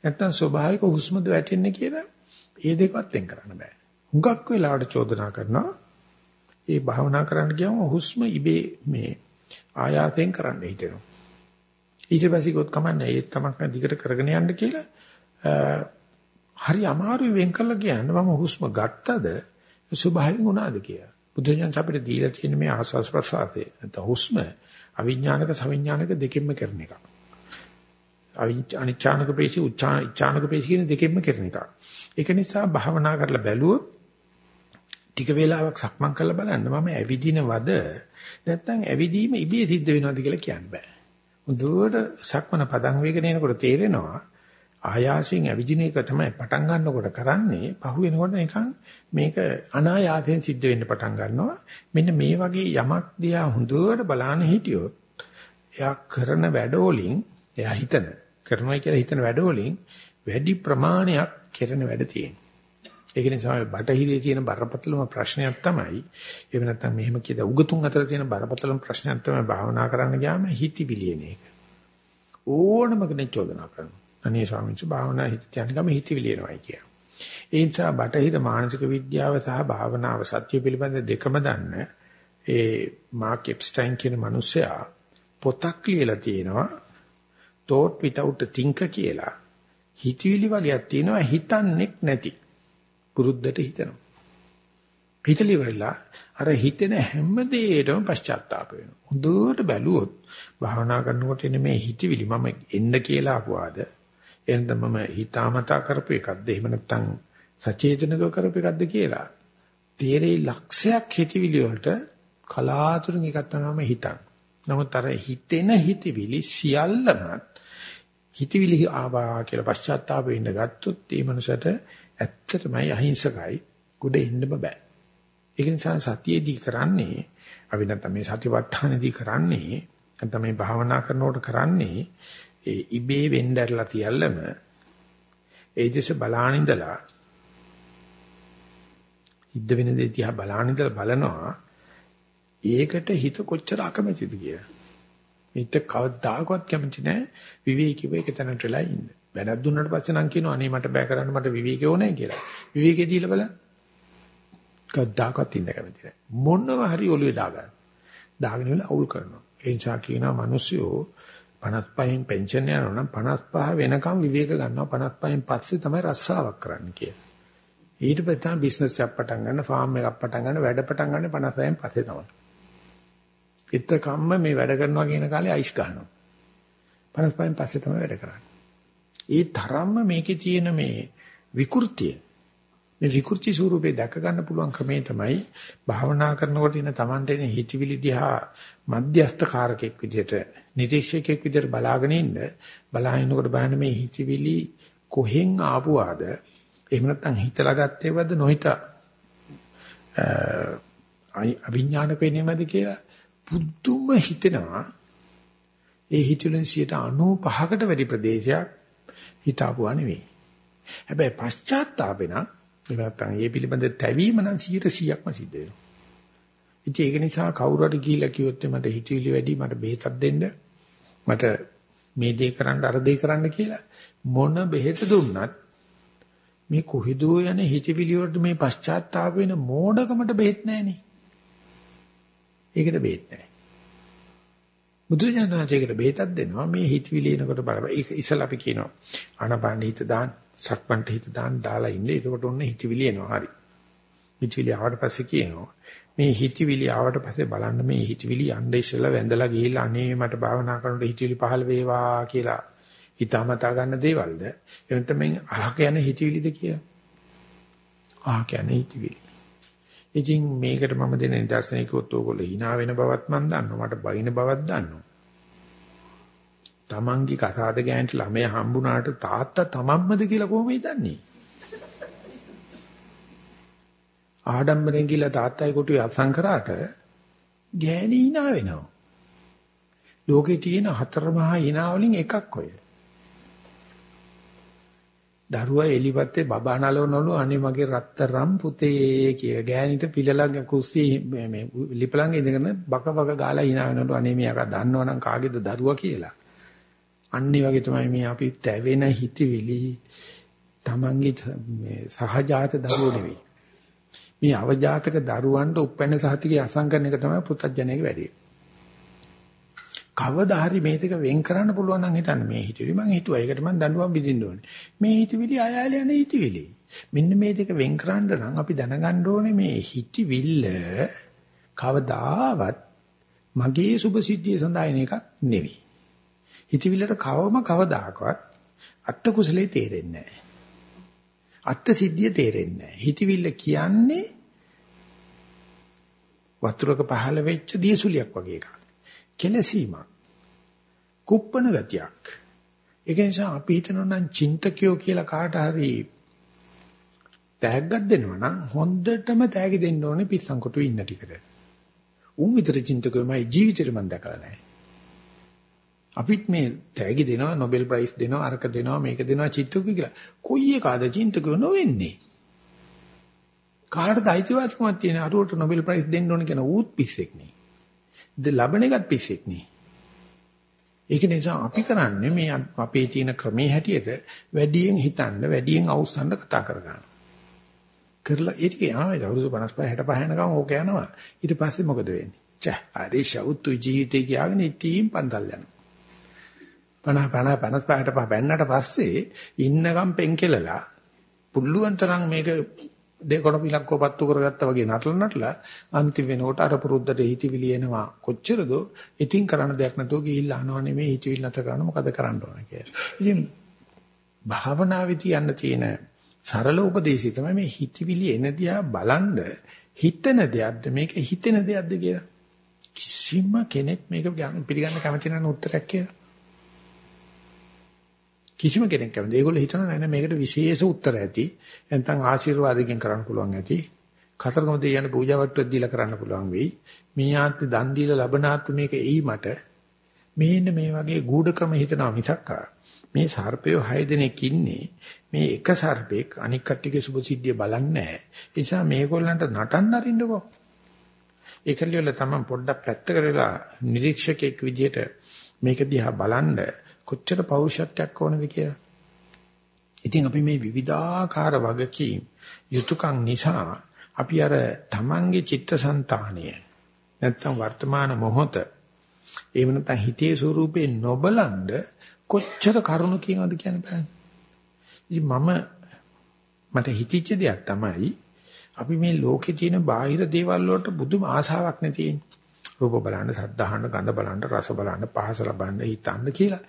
නැත්නම් ස්වභාවික හුස්මද වැටෙන්නේ කියලා ඒ දෙකවත් වෙන් කරන්න බෑ. හුඟක් වෙලාවට චෝදනා කරනවා ඒ භාවනා කරන්න ගියම හුස්ම ඉබේ මේ ආයාසයෙන් කරන්න හිතෙනවා. ඊට පස්සේ ගොත් කමන්නේ ඒත් කමක් නැ දිගට කරගෙන යන්න කියලා හරි අමාරුයි වෙන් කළා කියන්නේ මම හුස්ම ගත්තද ස්වභාවයෙන් උනාද කියලා. බුදුජානක අපිට දීලා තියෙන මේ ආස්වාස් ප්‍රසආතේ නැත්නම් හුස්ම අවිඥානික සවිඥානික දෙකෙන්ම කරන එක. අනිච්ඡානක පේශි උච්ඡානක පේශි කියන දෙකෙන්ම කරන එක. ඒක නිසා භාවනා කරලා බැලුවොත් ටික වේලාවක් සක්මන් කරලා බලන්න මම ඇවිදිනවද නැත්නම් ඇවිදීම ඉබේ සිද්ධ වෙනවද කියලා කියන්න බෑ. මුදුවට සක්මන පදන් වේගන එනකොට තේරෙනවා ආයාසයෙන් ඇවිදින එක තමයි පටන් ගන්නකොට කරන්නේ පහු වෙනකොට නිකන් මේක අනායාසයෙන් සිද්ධ වෙන්න පටන් ගන්නවා. මෙන්න මේ වගේ යමක් දිහා හොඳට බලන්න හිටියොත් එයා කරන වැඩවලින් එයා හිතන කරනවා කියලා හිතන වැඩවලින් වැඩි ප්‍රමාණයක් කරන වැඩ තියෙනවා. ඒක නිසා බටහිරේ තියෙන බරපතලම ප්‍රශ්නයක් තමයි එහෙම නැත්නම් මෙහෙම කියද උගතුන් අතර තියෙන බරපතලම ප්‍රශ්නයක් තමයි භාවනා කරන්න ගියාම හිතවිලියන එක. ඕනම කෙනෙක් චෝදනා කරනවා. අනේ ස්වාමීන් වහන්සේ භාවනා හිත තියන ගම හිතවිලියනවායි කිය. ඒ නිසා බටහිර මානසික විද්‍යාව සහ භාවනාව සත්‍ය පිළිබඳ දෙකම දන්න ඒ මාක් එප්ස්ටයින් කියන මිනිසයා පොතක් ලියලා තියෙනවා thought without a thinker කියලා. හිතවිලි වගේක් තියෙනවා හිතන්නේක් නැති. පුරුද්දට හිතනවා. හිතලි වෙලා අර හිතෙන හැම දෙයකටම පශ්චාත්තාප වෙනවා. හොඳට බැලුවොත් භාවනා කරනකොට එන්නේ මේ හිතවිලි මම එන්න කියලා ආපුවාද එහෙනම් මම හිතාමතා කරපු එකක්ද එහෙම නැත්නම් සචේතනක කරපු එකක්ද කියලා. තේරේ ලක්ෂයක් හිතවිලි වලට කලාතුරකින් එකක් තමයි හිතන්නේ. නමුත් අර හිතෙන හිතවිලි සියල්ලම හිතවිලි ආවා කියලා පශ්චාත්තාප වෙන්න ගත්තොත් ඒ මනසට ඇත්තටමයි අහිංසකයි උඩ එන්න බෑ. ඒක නිසා සතියේදී කරන්නේ අපි නැත්නම් මේ සතිපට්ඨානේදී කරන්නේ නැත්නම් මේ භාවනා කරනකොට කරන්නේ ඒ ඉබේ වෙnderලා තියල්ලම ඒ දෙස බලාන ඉඳලා හිද්ද වෙන දේ තියා බලාන ඉඳලා බලනවා ඒකට හිත කොච්චර අකමැතිද කියලා. හිත කවදාකවත් කැමති නැහැ විවේකීව එක තැනට වෙලා ඉන්න. වැඩක් දුන්නාට පස්සේ නම් කියනවා අනේ මට බෑ කරන්න මට විවේකේ ඕනේ කියලා. විවේකේ දීලා බලන්න. කවදාකවත් ඉන්න කැමති නැහැ. මොනවා හරි ඔළුවේ දාගන්න. දාගෙන ඉල අවුල් කරනවා. ඒ නිසා කියනවා මිනිස්සුયો 55න් පෙන්ෂන් යනවා නම් 55 වෙනකම් විවේක ගන්නවා 55න් පස්සේ තමයි රස්සාවක් කරන්න කියලා. ඊට පස්සේ තමයි බිස්නස් එකක් පටන් ගන්න, ෆාම් එකක් පටන් ගන්න, වැඩ පටන් ගන්න 56න් පස්සේ තමයි. එතකම්ම මේ වැඩ කරනවා කියන කාලේ අයිස් ගන්නවා. 55න් පස්සේ තමයි වැඩ කරන්නේ. ඒ තරම්ම මේකේ තියෙන මේ විකෘතිය මේ විකෘති ස්වරූපේ දැක ගන්න පුළුවන් ක්‍රමේ තමයි භාවනා කරනකොට ඉන්න Tamante එන හිතවිලි දිහා මධ්‍යස්ථ කාරකෙක් විදිහට නිරීක්ෂකෙක් විදිහට බලාගෙන ඉන්න බලාගෙනකොට බලන්න මේ හිතවිලි කොහෙන් ආපුවාද? එහෙම නැත්නම් හිතලා ගත්තේවද නොහිතා? අවිඥානික වෙන්නේමද කියලා පුදුම හිතෙනවා. ඒ හිතවලින් 95කට වැඩි ප්‍රදේශයක් හිතාපුවා නෙවෙයි. හැබැයි පශ්චාත්තාපේ නම් එහෙම නැත්නම් මේ පිළිබඳ තැවීම නම් 100%ක්ම සිද්ධ වෙනවා. ඉතින් ඒක නිසා කවුරු හරි ගිහිල්ලා කිව්වොත් මට හිතවිලි වැඩි මට බෙහෙතක් දෙන්න මට මේ දේ කරන්න අර දේ කරන්න කියලා මොන බෙහෙත දුන්නත් මේ කොහිදෝ යන හිතවිලි වලට මේ පශ්චාත්තාප වෙන මෝඩකමට බෙහෙත් නැහනේ. ඒකට බෙහෙත් නැහැ. බුදුරජාණන්සේකට බෙහෙතක් දෙනවා මේ හිතවිලි එනකොට බලපන්. ඒක ඉස්සලා අපි කියනවා ආනපාන හිත දාන්න, සක්මන්ට හිත දාන්න දාලා ඉන්නේ. එතකොට ඔන්න හිතවිලි එනවා. හරි. හිතවිලි ආවට පස්සේ කියනවා මේ හිතවිලි ආවට පස්සේ බලන්න මේ හිතවිලි යන්න ඉස්සලා වැඳලා ගිහිල්ලා අනේ මට භාවනා කරනකොට හිතවිලි පහළ වේවා කියලා හිතාමතා ගන්න දේවල්ද? එහෙනම් තමයි අහක යන හිතවිලිද කියලා. අහක යන හිතවිලි. ඉතින් මේකට මම දෙන නිදර්ශනයකොත් ඕගොල්ලෝ hina වෙන බවත් මම දන්නවා. මට බයින බවත් දන්නවා. තමන්ගේ කසාද ගෑනට ළමයා හම්බුනාට තාත්තා තමන්මද කියලා කොහොමද දන්නේ? ආඩම්බරෙන් කියලා තාත්තයි කොටුවේ අත්සන් කරාට ගෑණි hina වෙනවා. ලෝකේ තියෙන හතර මහා hina වලින් එකක් ඔය. දරුවා එලිපත්තේ බබා නලවනලු අනේ මගේ රත්තරම් පුතේ කිය ගෑනිට පිළලංග කුස්සිය මේ ලිපලංග ඉඳගෙන බක බක ගාලා hina වෙනලු අනේ මෙයා දන්නවනම් කාගේද දරුවා කියලා. අන්නේ වගේ තමයි මේ අපි තැවෙන හිතවිලි තමන්ගේ මේ සහජාත දරුවෝ නෙවෙයි. මේ අවජාතක දරුවන්ට උපැන්න සහතිකේ අසංකරන එක තමයි පුත්තජනයේ වැඩේ. කවදා හරි මේ දෙක වෙන් කරන්න පුළුවන් නම් හිතන්න මේ හිතවිලි මං හිතුවා ඒකට මං දඬුවම් විදින්න ඕනේ. මේ හිතවිලි අයාල යන හිතවිලි. මෙන්න මේ දෙක වෙන් කරන්න නම් අපි දැනගන්න ඕනේ මේ හිතවිල්ල කවදාවත් මගේ සුභ සිද්ධිය සඳහා එන එකක් නෙවෙයි. හිතවිල්ලට කවම කවදාකවත් අත්ත කුසලේ තේරෙන්නේ නැහැ. අත්ත සිද්ධිය තේරෙන්නේ නැහැ. හිතවිල්ල කියන්නේ වතුරක පහළ වෙච්ච දියසුලියක් වගේ එකක්. කෙලසීමක්. කුප්පන ගතියක්. ඒක නිසා අපි හිතනවා නම් චින්තකයෝ කියලා කාට හරි තෑග්ගක් දෙනවා නම් හොඳටම තෑගි දෙන්න ඕනේ පිස්සන් කොටුවේ ඉන්න ටිකට. උන් විතර චින්තකයෝ මගේ ජීවිතේට මම දැකලා නැහැ. අපිත් මේ තෑගි දෙනවා Nobel Prize දෙනවා අරක දෙනවා මේක දෙනවා චින්තකයෝ කියලා. කොයි එකාද චින්තකයෝ නොවෙන්නේ? කාටද අයිතිවාසිකමක් තියෙන අරුවට Nobel Prize දෙන්න ඕන කියන ඌත් පිස්සෙක් නේ. ද ලබන එකත් පිස්සෙක් නේ. ඒක නිසා අපි කරන්නේ මේ අපේ තියෙන ක්‍රමේ හැටියට වැඩියෙන් හිතන්න වැඩියෙන් අවුස්සන්න කතා කරගන්න. කරලා ඒ ටික යනවා අවුරුදු 55 65 යනකම් ඕක යනවා. ඊට පස්සේ මොකද වෙන්නේ? චා හරි ෂවුතු ජීවිතේ ගියාගෙන ඉතින් පන්තල් යනවා. 50 50 55ට බැන්නට පස්සේ ඉන්නකම් පෙන්කෙලලා පුල්ලුවන් තරම් මේක දෙකොණ පිලක්කෝ පත්තු කරගත්තා වගේ නටල නටලා අන්තිම වෙනකොට අර පුරුද්දට හිතවිලි එනවා කොච්චරද ඉතින් කරන්න දෙයක් නැතුව ගිහිල්ලා අහනවා නෙමෙයි හිතවිලි නැතර කරන්න මොකද කරන්න ඕන කියලා. ඉතින් භාවනාවේදී යන්න තියෙන සරල උපදේශය තමයි මේ හිතවිලි එන දිහා බලන්න හිතන දෙයක්ද මේක හිතෙන දෙයක්ද කියලා. කිසිම කෙනෙක් මේක පිළිගන්න කැමති නැන උත්තරයක් කියලා. කිසිම කෙනෙක් කැමති. ඒගොල්ලෝ හිතන නෑ මේකට විශේෂ උත්තර ඇති. නැත්නම් ආශිර්වාදයෙන් කරන්න පුළුවන් ඇති. කතරගම දෙයියන් පූජාවට්ටුවක් දීලා කරන්න පුළුවන් වෙයි. මේ ආත්මේ දන් දීලා ලබන ආත්ම මේක එයි මට. මේන්න මේ වගේ ගුඪ ක්‍රම හිතනවා මිසක් මේ සර්පය 6 දෙනෙක් ඉන්නේ. මේ එක සර්පෙක් අනික් කට්ටියගේ සුභසිද්ධිය බලන්නේ නැහැ. ඒ නිසා මේගොල්ලන්ට නටන්න අරින්නකෝ. ඒකලිය වල තමයි පොඩ්ඩක් පැත්තකට වෙලා නිරීක්ෂකෙක් විදියට මේක දිහා බලන්න කොච්චර පෞරුෂත්වයක් ඕනද කියලා. ඉතින් අපි මේ විවිධාකාර වගකීම් යුතුයකම් නිසා අපි අර තමන්ගේ චිත්තසංතානය නැත්තම් වර්තමාන මොහොත එහෙම නැත්නම් හිතේ ස්වરૂපේ නොබලන්ද කොච්චර කරුණු කියනවද කියන්න බෑ. ඉතින් මම මට හිතිච්ච දෙයක් තමයි අපි මේ ලෝකේ තියෙන බාහිර දේවල් වලට බුදුම ආසාවක් නැති රූප බලන්න, සද්ද අහන්න, ගඳ බලන්න, රස බලන්න, පහස ලබන්න, හිතන්න කියලා.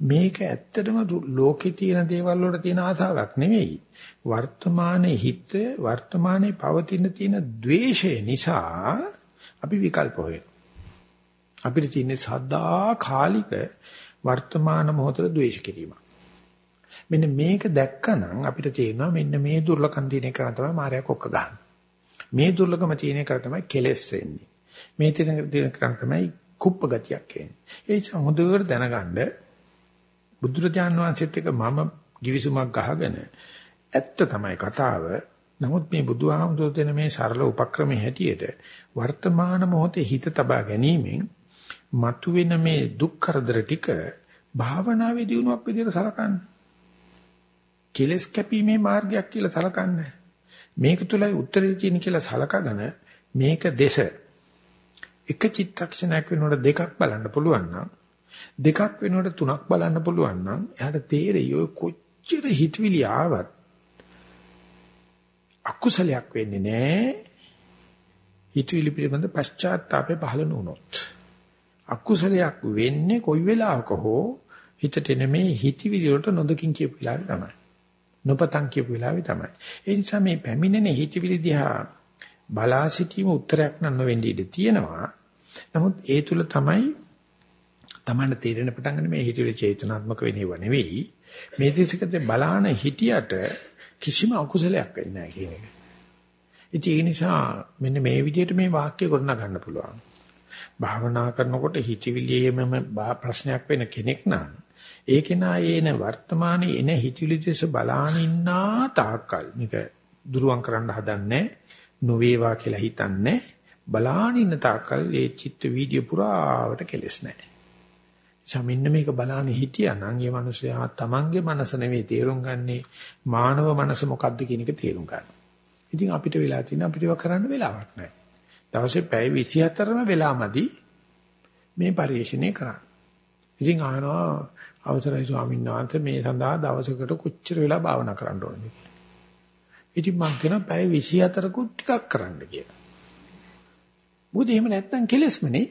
මේක ඇත්තටම ලෝකේ තියෙන දේවල් වලට තියෙන ආසාවක් නෙවෙයි. වර්තමානයේ හිත වර්තමානයේ පවතින තියෙන द्वේෂය නිසා අපි විකල්ප හොයන අපිට තියෙන සදා කාලික වර්තමාන මොහොතේ द्वේෂ කිරීම මෙන්න මේක දැක්කනම් අපිට තේරෙනවා මෙන්න මේ දුර්ලකම් තියෙන එක තමයි මායя කොක්ක ගන්න මේ දුර්ලකම තියෙන එක තමයි කෙලස් වෙන්නේ මේ තියෙන කරන් තමයි කුප්ප ගතියක් එන්නේ. ඒ නිසා හොඳට දැනගන්න බුදුරජාන් වහන්සේත් එක්ක මම givisුමක් ගහගෙන ඇත්ත තමයි කතාව. නමුත් මේ බුදුහාමුදුරුවෝ දෙන මේ සරල උපක්‍රමයේ හැටියට වර්තමාන මොහොතේ හිත තබා ගැනීමෙන් මතුවෙන මේ දුක් කරදර ටික භාවනාවේ දියුණුවක් විදිහට සලකන්න. කෙලස් කැපීමේ මාර්ගයක් කියලා සලකන්න. මේක තුලයි උත්තරේ තියෙන කියලා සලකගෙන මේක දේශ එක චිත්තක්ෂණයක් වෙනකොට දෙකක් බලන්න පුළුවන් නම් දෙකක් වෙනකොට තුනක් බලන්න පුළුවන් නම් එයාට තේරෙයි ඔය කොච්චර හිතවිලි ආවත් අකුසලයක් වෙන්නේ නැහැ. හිතවිලි පිළිබඳ පශ්චාත්තාපය පහළ නොවුනොත්. අකුසලයක් වෙන්නේ කොයි වෙලාවක හෝ හිතට එන මේ හිතවිලි වලට නොදකින් කියපු වෙලාවේ තමයි. නොපතන් කියපු වෙලාවේ තමයි. ඒ නිසා මේ පැමිණෙන හිතවිලි දිහා බලා සිටීම උත්තරයක් නම් නොවෙන්න ඉඩ තියෙනවා. නමුත් ඒ තුල තමයි තමන්න තේරෙන පටන් ගන්න මේ හිතේ චේතනාත්මක වෙනව නෙවෙයි. මේ දිසකට බලාන හිටියට කිසිම අකුසලයක් වෙන්නේ නැහැ කියන එක. ඉතින් ඒ නිසා මෙන්න මේ විදිහට මේ වාක්‍ය ගොඩනගා ගන්න පුළුවන්. භාවනා කරනකොට හිතවිලියේම ප්‍රශ්නයක් වෙන කෙනෙක් නම් ඒ කෙනා එන වර්තමානයේ එන හිතවිලි දෙස බලාන ඉන්නා තාක්කල් මේක දුරුවන් කරන්න හදන්නේ නොවේවා කියලා හිතන්නේ බලාන ඉන්න තාක්කල් ඒ චිත්ත වීඩියෝ පුරාවට කෙලස් නැහැ. සමින්න මේක බලන්නේ හිටියානම් ඒ මිනිසයා තමන්ගේ මනස නෙවෙයි තේරුම් ගන්නේ මානව මනස මොකද්ද කියන එක තේරුම් ගන්න. ඉතින් අපිට වෙලා තියෙන අපිට ඒවා කරන්න වෙලාවක් නැහැ. දවසේ පැය 24ම වෙලාමදි මේ පරිශ්‍රණය කරන්න. ඉතින් අහනවා අවසරයි ස්වාමීන් වහන්සේ මේ සඳහා දවසකට කොච්චර වෙලා භාවනා කරන්න ඕනද කියලා. ඉතින් මම කියනවා පැය 24කුත් ටිකක් කරන්න කියලා. මොකද එහෙම නැත්නම් කෙලස්මනේ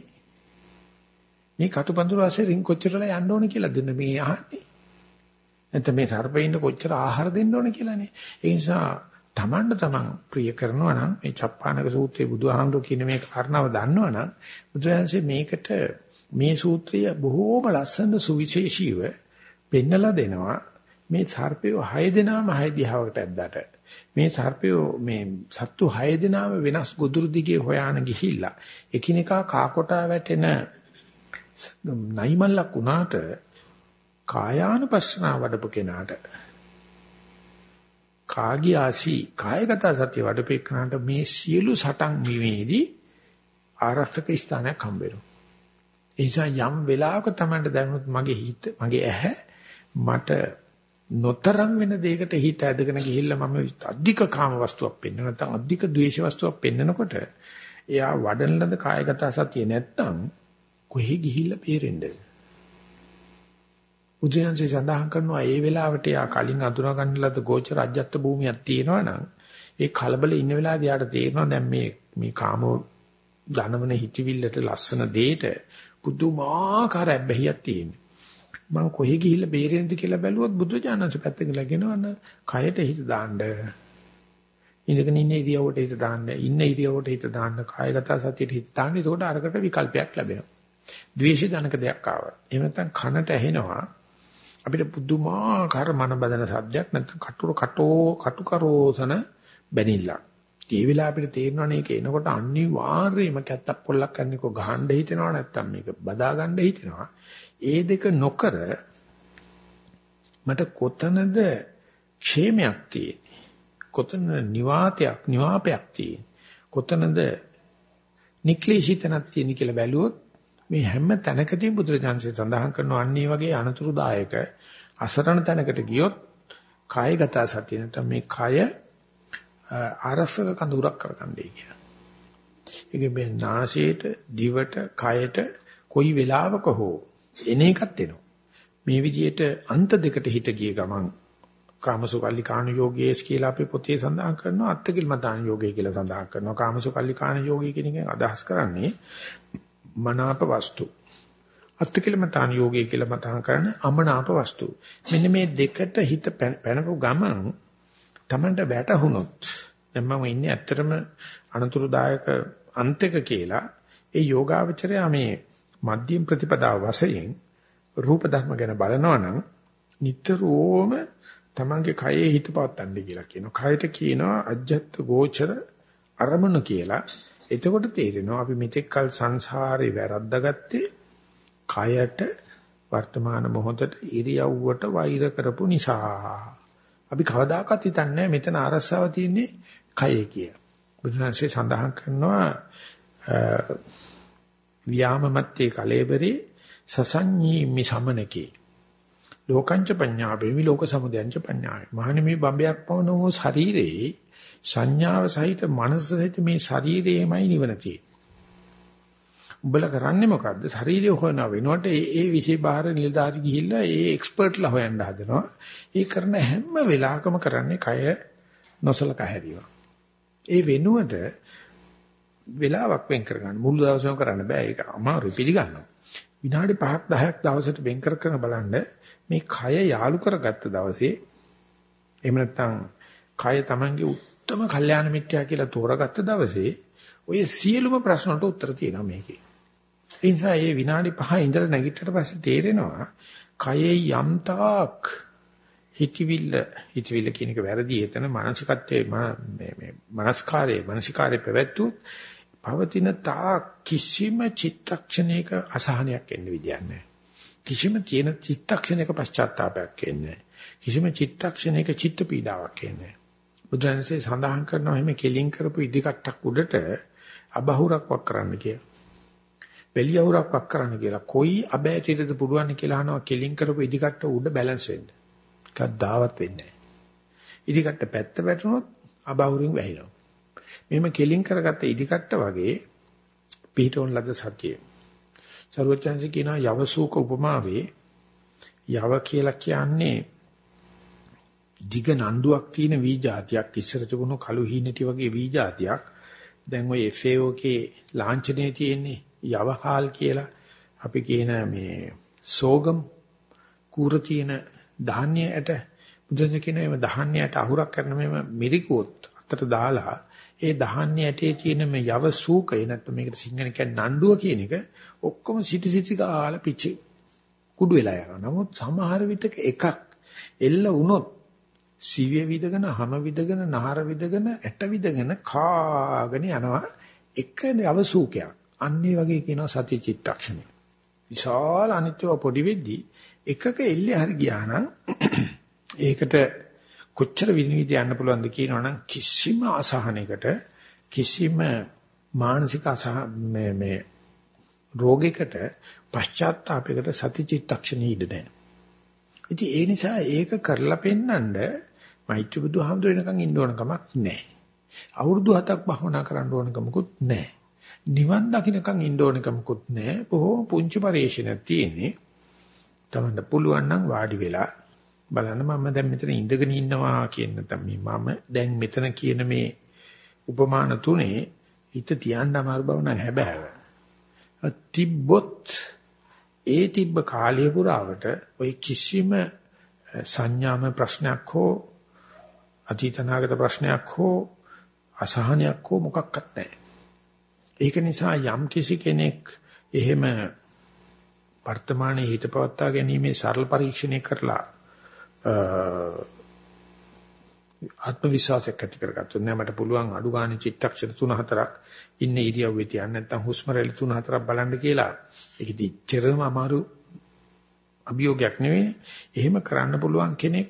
මේ කටුපඳුර ආසේ රින් කොච්චරලා යන්න ඕන කියලා දෙන්න මේ අහන්නේ. නැත්නම් මේ සර්පයින්ට කොච්චර ආහාර දෙන්න ඕන කියලානේ. ඒ නිසා තමන්ට තමන් ප්‍රිය කරනවා නම් මේ චප්පානක සූත්‍රයේ බුදුහාමුදුරු කියන මේ කාරණාව දන්නවනම් බුදුරජාණන්සේ මේකට මේ සූත්‍රය බොහෝම ලස්සන සුවිශේෂීව පෙන්නලා දෙනවා මේ සර්පය 6 දෙනාම 6 දිහාවකට ඇද්දාට මේ සර්පය මේ සත්තු 6 දෙනාම වෙනස් ගොදුරු දිගේ හොයාන ගිහිල්ලා එකිනෙකා කාකොටා වැටෙන නයිමල්ලක් වුණාට කායානුපස්සනා වඩපු කෙනාට කාගියාසි කායගත සත්‍ය වඩපේකනට මේ සියලු සටන් වීමේදී ආරක්ෂක ස්ථානයක් හම්බ වෙනවා. ඒ නිසා යම් වෙලාවක තමයි දැනුත් මගේ හිත මගේ ඇහැ මට නොතරම් වෙන දෙයකට හිත ඇදගෙන ගිහිල්ලා මම අධික කාම වස්තුවක් පෙන්න නැත්නම් අධික ද්වේෂ වස්තුවක් පෙන්නකොට එයා වඩන ලද කායගත සතිය නැත්තම් කොහෙ ගිහිල්ලා බේරෙන්නේ උදයන්සේ සඳහන් කරනවා ඒ වෙලාවට යා කලින් අඳුනා ගන්න ලද ගෝචර රජ්‍යත්ව භූමියක් තියෙනවා නම් ඒ කලබල ඉන්න වෙලාවදී යාට තේරෙනවා දැන් මේ මේ කාම ධනවන හිතවිල්ලට ලස්සන දෙයට පුදුමාකාර බැහැියක් තියෙනවා. මම කොහෙ ගිහිල්ලා බේරෙන්නද කියලා බැලුවොත් බුදුජානක පැත්තකින් ලගෙනවන කයට හිත දාන්න. ඉඳගෙන ඉන්න ඉරියව්වට හිත දාන්න, ඉන්න ඉරියව්වට හිත දාන්න, කායගත සතියට හිත දාන්න. ඒකට අරකට විකල්පයක් ලැබෙනවා. ද්වේෂ ධනක දෙයක් ආවා. එහෙම නැත්නම් කනට ඇහෙනවා අපිට පුදුමාකාර මන බදන සද්දයක් නැත්නම් කටුර කටෝ කටුකරෝසන බැනිල්ලක්. ඒ වෙලාව අපිට තේරෙනවනේ ඒක එනකොට අනිවාර්යයෙන්ම කැත්තක් පොල්ලක් කරන්නේකෝ ගහන්න හිතෙනවා නැත්නම් මේක බදා ගන්න හිතෙනවා. ඒ දෙක නොකර මට කොතනද ക്ഷേමයක් තියෙන්නේ? කොතන නිවාතයක් නිවාපයක් තියෙන්නේ? කොතනද නික්ලේශිතනක් තියෙන්නේ කියලා බැලුවොත් මේ හැම තැනකදීම බුදුරජාන්සේ සඳහන් කරන අන්නේ වගේ අනතුරුදායක අසරණ තැනකට ගියොත් කායගත සතිය නැත්නම් මේ කය ආරසක කඳුරක් කරගන්නයි කියන. ඒක මේ නාසයට, දිවට, කයට කොයි වෙලාවක හෝ එන එකක් එනවා. මේ විදිහට අන්ත දෙකට හිත ගිය ගමන් කාමසුකල්ලි කාණ යෝගයේස් කියලා අපි පොතේ සඳහන් කරනවා අත්තිකිලමතාන යෝගය කියලා සඳහන් කරනවා කාමසුකල්ලි කාණ යෝගය කියන එක අදහස් කරන්නේ මනාප වස්තු. අත්තිකිලමතාන යෝගය කියලා මතහන් කරන්නේ අමනාප වස්තු. මෙන්න මේ දෙකට හිත පැනපු ගමන් Tamanට වැටහුනොත් දැන් මම ඉන්නේ ඇත්තටම අනතුරුදායක අන්තක කියලා ඒ යෝගාවචරය මේ මධ්‍යම ප්‍රතිපදාව වශයෙන් රූප ධර්ම ගැන බලනවා නම් නිතරම තමන්ගේ කයේ හිත පවත්තන්න කියලා කියනවා. කයට කියනවා අජ්ජත් ගෝචර අරමුණ කියලා. එතකොට තේරෙනවා අපි මෙතෙක් කල සංසාරේ වැරද්දාගත්තේ කයට වර්තමාන මොහොතට ඉරියව්වට වෛර කරපු නිසා. අපි කවදාකවත් හිතන්නේ මෙතන අරස්සාව තියෙන්නේ කයේ කිය. බුදුහන්සේ සඳහන් කරනවා වියාමමත්තේ කලේබරේ සසඤ්ඤී මිසමනකේ ලෝකංච පඤ්ඤාපේ විලෝක සමුදයංච පඤ්ඤාය. මහණෙනි මේ බඹයක් පවන වූ ශරීරේ සංඥාව සහිත මනස සහිත මේ ශරීරයමයි නිවන තියෙන්නේ. උඹලා කරන්නේ මොකද්ද? ශරීරය හොයන වෙනකොට ඒ ඒ විශේෂ බාහිර නිලධාරි ගිහිල්ලා ඒ එක්ස්පර්ට්ලා හොයන්න හදනවා. ඒ කරන හැම වෙලාවකම කරන්නේ කය නොසලකා හැරීම. ඒ වෙනුවට වෙලාවක් වෙන් කරගන්න මුළු දවසම කරන්න බෑ ඒක අමාරුයි පිළිගන්නවා. විනාඩි 5ක් 10ක් දවසට වෙන් කර කර බලන්න මේ කය යාලු කරගත්ත දවසේ එහෙම නැත්නම් කය Tamange උත්තරම කල්යාණ මිත්‍යා කියලා තෝරාගත්ත දවසේ ඔය සියලුම ප්‍රශ්න වලට උත්තර තියෙනවා මේකේ. ඒ නිසා මේ විනාඩි 5 ඉඳලා නැගිටට පස්සේ තේරෙනවා කයේ යම්තාක් හිතවිල්ල හිතවිල්ල කියන එක වැරදි. එතන මානසිකත්වයේ මේ මේ මනස්කාරයේ මානසිකාරයේ පැවැත්වුවොත් පවතින තා කිසිම චිත්තක්ෂණයක අසහනයක් එන්න විදියක් නැහැ. කිසිම තියෙන චිත්තක්ෂණයක පශ්චාත්තාවයක් එන්නේ නැහැ. කිසිම චිත්තක්ෂණයක චිත්ත පීඩාවක් එන්නේ නැහැ. බුදුරජාණන්සේ සඳහන් කරනවා එහෙම කෙලින් කරපු ඉදිකට්ටක් උඩට අබහුරක් වක් කරන්න කියලා. බෙලියහුරක් වක් කරන්න කියලා. කොයි අබෑටියටද පුළුවන් කියලා අහනවා කෙලින් කරපු ඉදිකට්ට උඩ බැලන්ස් වෙන්න. කද්දාවත් වෙන්නේ නැහැ. ඉදිකට්ට පැත්ත වැටුනොත් අබහුරින් වැහිනවා. මෙහෙම කෙලින් කරගත්ත ඉදිකට්ට වගේ පිටෝන් ලද සතිය. සරුවචන්සි කියනවා යවසූක උපමාවේ යව කියලා කියන්නේ දිග නණ්ඩුවක් තියෙන වී જાතියක් ඉස්සර තිබුණු කළු හීනටි වගේ වී જાතියක් දැන් ওই FAO කේ ලාංඡනයේ තියෙන්නේ යවහාල් කියලා. අපි කියන මේ සෝගම් කූර තියෙන ධාන්‍යයට බුදුන් කියන මේ ධාන්‍යයට අහුරක් කරන මේ මිරිකුවොත් අතට දාලා ඒ ධාන්‍ය ඇටේ තියෙන මේ යව සූකය නැත්නම් මේකට සිංහල කියන්නේ නණ්ඩුව කියන එක ඔක්කොම සිටි සිටි ගාලා පිච්චි කුඩු වෙලා යනවා. නමුත් සමහර විටක එකක් එල්ල වුණොත් සිවිය විදගෙන, හැම විදගෙන, නහර විදගෙන, ඇට විදගෙන කාගෙන යනවා එක යව සූකයක්. අන්නේ වගේ කියනවා සති චිත්තක්ෂණය. විශාල අනිත්‍යව පොඩි වෙද්දී එකක එල්ලේ හරි ගියා නම් ඒකට කොච්චර විනිවිද යන්න පුළුවන්ද කියනවනම් කිසිම අසහනයකට කිසිම මානසික අසහ මේ මේ රෝගයකට පශ්චාත්තාපයකට සතිචිත්තක්ෂණ ඉඩ නැහැ. ඉතින් ඒ නිසා ඒක කරලා පෙන්නඳ මෛත්‍රී බුදුහාමුදුර වෙනකන් ඉන්න ඕන කමක් නැහැ. අවුරුදු 7ක් භවනා කරන්න ඕන කමකුත් නැහැ. නිවන් දකින්නකන් ඉන්න ඕන කමකුත් නැහැ. බොහෝ පුංචි පරිශ්‍රණයක් තියෙන්නේ. තමන්න පුළුවන් නම් වාඩි වෙලා බලන්න මම දැන් මෙතන ඉඳගෙන ඉන්නවා කියන නැත්නම් මේ මම දැන් මෙතන කියන මේ උපමාන තුනේ හිත තියන්න අමාරු බව නෑ හැබැයි. තිබ්බොත් ඒ තිබ්බ කාලය පුරාවට ওই කිසිම සංඥාම ප්‍රශ්නයක් හෝ අතීතනාගත ප්‍රශ්නයක් හෝ අසහනයක් හෝ මොකක්වත් නැහැ. ඒක නිසා යම් කිසි කෙනෙක් එහෙම වර්තමානයේ හිත පවත්වා ගැනීමේ සරල පරීක්ෂණය කරලා ආත්ම විශ්වාසයක් ඇති කරගත්තොත් නෑ මට පුළුවන් අඩු ගන්න චිත්තක්ෂණ 3-4ක් ඉන්න ඉරියව්වේ තියන්න නැත්නම් හුස්ම රැලි 3-4ක් බලන්න කියලා. ඒක දිච්චරම අමාරු අභියෝගයක් නෙවෙයි. එහෙම කරන්න පුළුවන් කෙනෙක්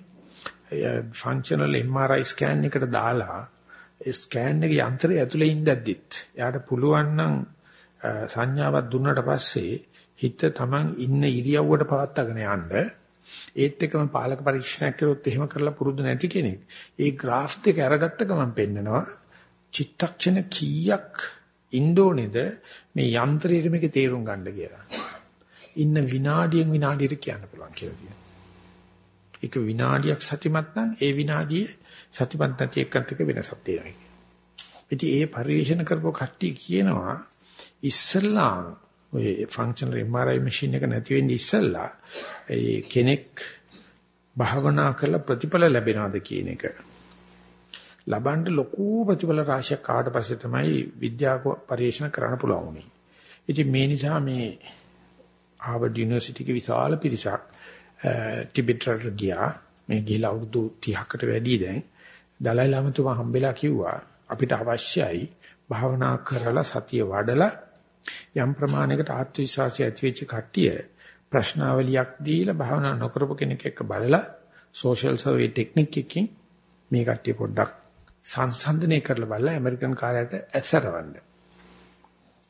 ෆන්ක්ෂනල් MRI ස්කෑන් එකට දාලා ඒ ස්කෑන් එකේ යන්ත්‍රය ඇතුලේ ඉඳද්දිත් එයාට පුළුවන් නම් සංඥාවක් දුන්නට පස්සේ හිත Taman ඉන්න ඉරියව්වට පවත්වාගෙන යන්න ඒත් එක්කම පාලක පරීක්ෂණයක් කරොත් එහෙම කරලා පුරුදු නැති කෙනෙක්. ඒ graph දෙක අරගත්ත ගමන් පෙන්නනවා චිත්තක්ෂණ කීයක් ඉන්ඩෝනේද මේ යන්ත්‍රයේ මේක තේරුම් ගන්න කියලා. ඉන්න විනාඩියෙන් විනාඩියට කියන්න පුළුවන් කියලා තියෙනවා. ඒක විනාඩියක් සතිමත් නම් ඒ විනාඩියේ සතිමත් නැති එක්කත් එක වෙනසක් තියෙනවා. ඉතින් ඒ පරිශන කරපුව කට්ටිය කියනවා ඉස්සල්ලා ඔය ෆන්ක්ෂනල් MRI මැෂින් එක නැති වෙන්නේ ඉස්සල්ලා ඒ කෙනෙක් භාවනා කරලා ප්‍රතිඵල ලැබෙනවද කියන එක ලබන්න ලොකු ප්‍රතිඵල රාශියක් ආවට පස්සේ තමයි විද්‍යාව පරිශන කරන්න පුළුවන් උනේ. ඉතින් මේ නිසා මේ හාවර්ඩ් යුනිවර්සිටි එකේ විශාල පිරිසක් ටිබෙට් රට ගියා. මේ ගිහිලා අවුරුදු 30කට වැඩි දැන් දලයි ලාමතුමා හම්බෙලා කිව්වා අපිට අවශ්‍යයි භාවනා කරලා සතිය වඩලා යම් ප්‍රමාණයකට ආත්ම විශ්වාසය ඇති වෙච්ච කට්ටිය ප්‍රශ්නාවලියක් දීලා භාවනා නොකරපු කෙනෙක් එක්ක බලලා සෝෂල් සර්වේ ටෙක්නික් එකකින් මේ කට්ටිය පොඩ්ඩක් සංසන්දනය කරලා බලලා ඇමරිකන් කාර්යයට ඇසරවන්න.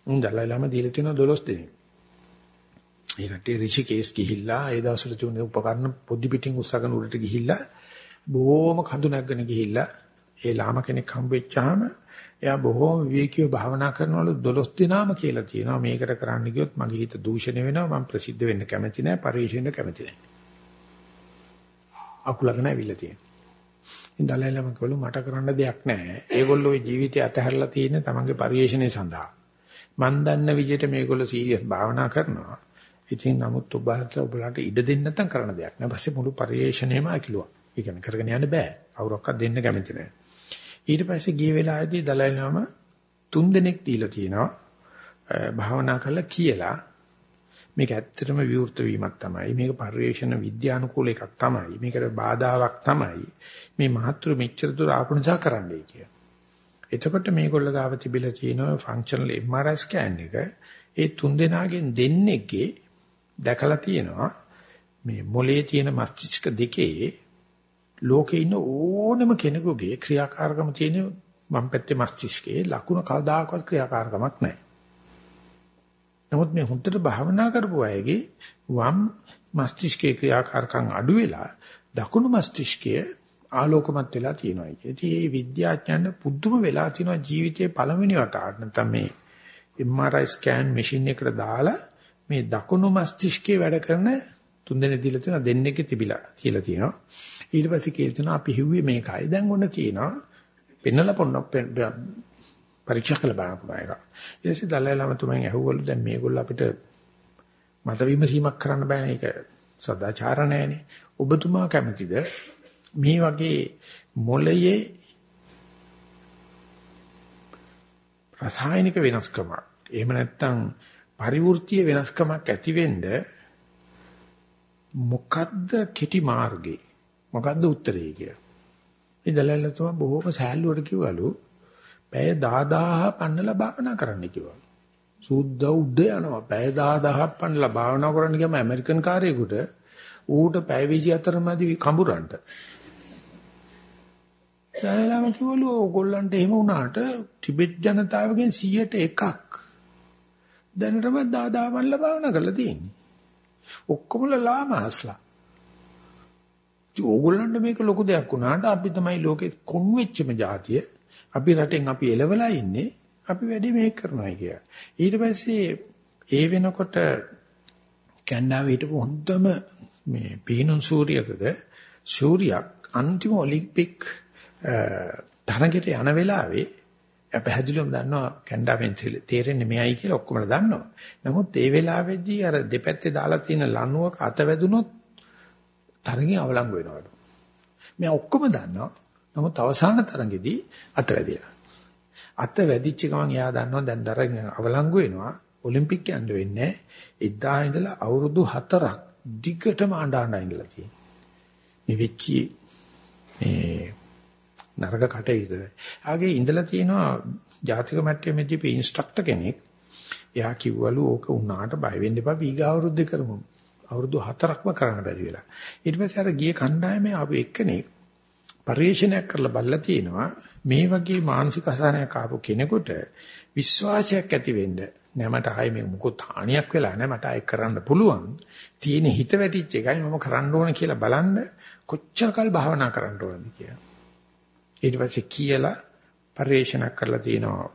උන් දලයිලාම දීලා තියෙන 12 දෙනෙක්. මේ කට්ටිය ඍෂිකේස් ගිහිල්ලා ඒ දවස්වල තිබුණේ උපකරණ පොඩි පිටින් උස්සගෙන උඩට ගිහිල්ලා බොහොම කඳු නැගගෙන ගිහිල්ලා ඒ ලාම කෙනෙක් හම්බෙච්චාම එයා බොහෝම විවේකීව භාවනා කරනවලු 12 දිනාම කියලා තියෙනවා. මේකට කරන්න ගියොත් මගේ හිත දූෂණය වෙනවා. මම ප්‍රසිද්ධ වෙන්න කැමති නැහැ පරිශීලන කැමති නැහැ අකුලගෙන ඇවිල්ලා තියෙනවා. ඉතින් දලයිලම කළු මට කරන්න දෙයක් නැහැ ඒගොල්ලෝ ජීවිතය අතහැරලා තියෙන තමන්ගේ පරිශීලනය සඳහා. මන් දන්න විදිහට මේගොල්ලෝ සීරියස් භාවනා කරනවා. ඉතින් නමුත් ඔබට ඔබලට ඉඩ දෙන්න නැත්නම් කරන්න දෙයක් නෑ. පස්සේ මුළු පරිශීලනයම අකිලුවා. ඒ කියන්නේ කරගෙන යන්න බෑ. අවුරක්වත් දෙන්න කැමති නැහැ ඊට පස්සේ ගිය වෙලාවේදී දලයි ලාම තුන් දෙනෙක් දීලා තියෙනවා. භාවනා කරලා කියලා. මේක ඇත්තටම විවෘත වීමක් තමයි. මේක පරිවේෂණ විද්‍යානුකූල එකක් තමයි. මේකට බාධාවක් තමයි. මේ මහත්තුරු මෙච්චර දුර ආපු නිසා කරන්නයි කිය. එතකොට මේගොල්ල ගාව තිබිලා තියෙන ෆන්ක්ෂනල් MRI ස්කෑන් එක. ඒ තුන් දෙනාගෙන් දෙන්නෙක්ගේ දැකලා තියෙනවා මේ මොලේ තියෙන මස්තිෂ්ක දෙකේ ලෝකේ ඉන්න ඕනම කෙනෙකුගේ ක්‍රියාකාරකම තියෙන වම් පැත්තේ මස්තිෂ්කයේ ලකුණ කවදාකවත් ක්‍රියාකාරකමක් නැහැ. නමුත් මේ හුත්තට භාවනා කරපු අයගේ වම් මස්තිෂ්කයේ ක්‍රියාකාරකම් අඩු වෙලා දකුණු මස්තිෂ්කයේ ආලෝකමත් වෙලා තියෙනවා. ඉතින් මේ විද්‍යාඥයන් පුදුම වෙලා තියෙනවා ජීවිතයේ පළවෙනි වතාවට නැත්නම් මේ MRI ස්කෑන් මැෂින් එකට දාලා මේ දකුණු මස්තිෂ්කයේ වැඩ කරන තුන් දෙනෙක් දීලා තියෙනවා දෙන්නෙක් තිබිලා තියලා තියෙනවා. ඊට පස්සේ කියලා තියෙනවා අපි හිව්වේ මේකයි. දැන් ඔන්න තියෙනවා. පෙන්නලා පොන්නක් පරීක්ෂා කළ බලන්න පුළුවන් එක ඊට පස්සේ දලයි ළම තුමෙන් ඇහුවලු දැන් මේගොල්ලෝ අපිට මත විමසීමක් කරන්න බෑනේ. ඒක සදාචාර නැහැනේ ඔබතුමා කැමතිද මේ වගේ මොළයේ රසායනික වෙනස්කමක්? එහෙම නැත්නම් පරිවෘත්තීය වෙනස්කමක් ඇති වෙන්න මොකද්ද කෙටි මාර්ගේ මොකද්ද උත්තරේ කියලා. මේ දලල්ලතුමා බොහෝම සෑහලුවට කිව්වලු පැය 10000 පන්නලා භාවනා කරන්න කිව්වා. සුද්ධ උඩ යනවා පැය 10000ක් පන්නලා භාවනා කරන්න ගියම ඇමරිකන් කාර්යයකට ඌට පැය 24 මැදි කඹරන්ට. දැනලාම කිව්වලු ඕගොල්ලන්ට එහෙම වුණාට ටිබෙට් ජනතාවගෙන් 100ට එකක් දැනටම 10000 පන්නලා භාවනා කරලා තියෙන්නේ. ඔක්කොම ලාමහස්ලා. ඕගොල්ලන්ට මේක ලොකු දෙයක් වුණාට අපි තමයි ලෝකෙ කොන් වෙච්චම જાතිය. අපි රටෙන් අපි එලවලා ඉන්නේ. අපි වැඩි මේක කරනවා කියලා. ඊට පස්සේ ඒ වෙනකොට කැනඩාවේ හිටපු හොඳම මේ පීනුන් සූර්යකද සූර්යයක් අන්තිම ඔලිම්පික් තරගෙට යන වෙලාවේ අපි පැහැදිලිවම දන්නවා කැනඩාවෙන් තේරෙන්නේ මෙයයි කියලා ඔක්කොම දන්නවා. නමුත් ඒ වෙලාවේදී අර දෙපැත්තේ දාලා තියෙන ලණුවක අත වැදුනොත් තරඟේ අවලංගු වෙනවලු. මම ඔක්කොම දන්නවා. නමුත් අවසාන තරඟෙදී අත වැදිලා. අත වැදිච්ච ගමන් එයා දන්නවා දැන් තරඟ අවලංගු වෙනවා. ඔලිම්පික් යන්න වෙන්නේ. එදා ඉඳලා අවුරුදු 4ක් දිගටම අඬ අඬ ඉඳලා තියෙනවා. මේ වෙච්චි මේ නරක කටයුතු. ආගේ ඉඳලා තියෙනවා ජාතික මට්ටමේදී ඉන්ස්ට්‍රක්ටර් කෙනෙක්. එයා කිව්වලු ඕක උනාට බය වෙන්න එපා වීගාවරුද්ද කරමු. අවුරුදු 4ක්ම කරන්න බැරි වෙලා. ඊට පස්සේ අර ගියේ කණ්ඩායමේ ආපු එක්කෙනෙක් පරිශනාවක් කරලා බලලා තියෙනවා මේ වගේ මානසික අසහනයක් ආපු කෙනෙකුට විශ්වාසයක් ඇති වෙන්න නෑ මට ආයේ මේ මොකොත් හානියක් වෙලා නෑ මට ආයේ කරන්න පුළුවන් තියෙන හිත වැටිච්ච එකයි මම කරන්න ඕන කියලා බලන්න කොච්චර කල් භාවනා කරන්න ඕනද කියලා ඊට පස්සේ කියලා පරිශනාවක් කරලා තියෙනවා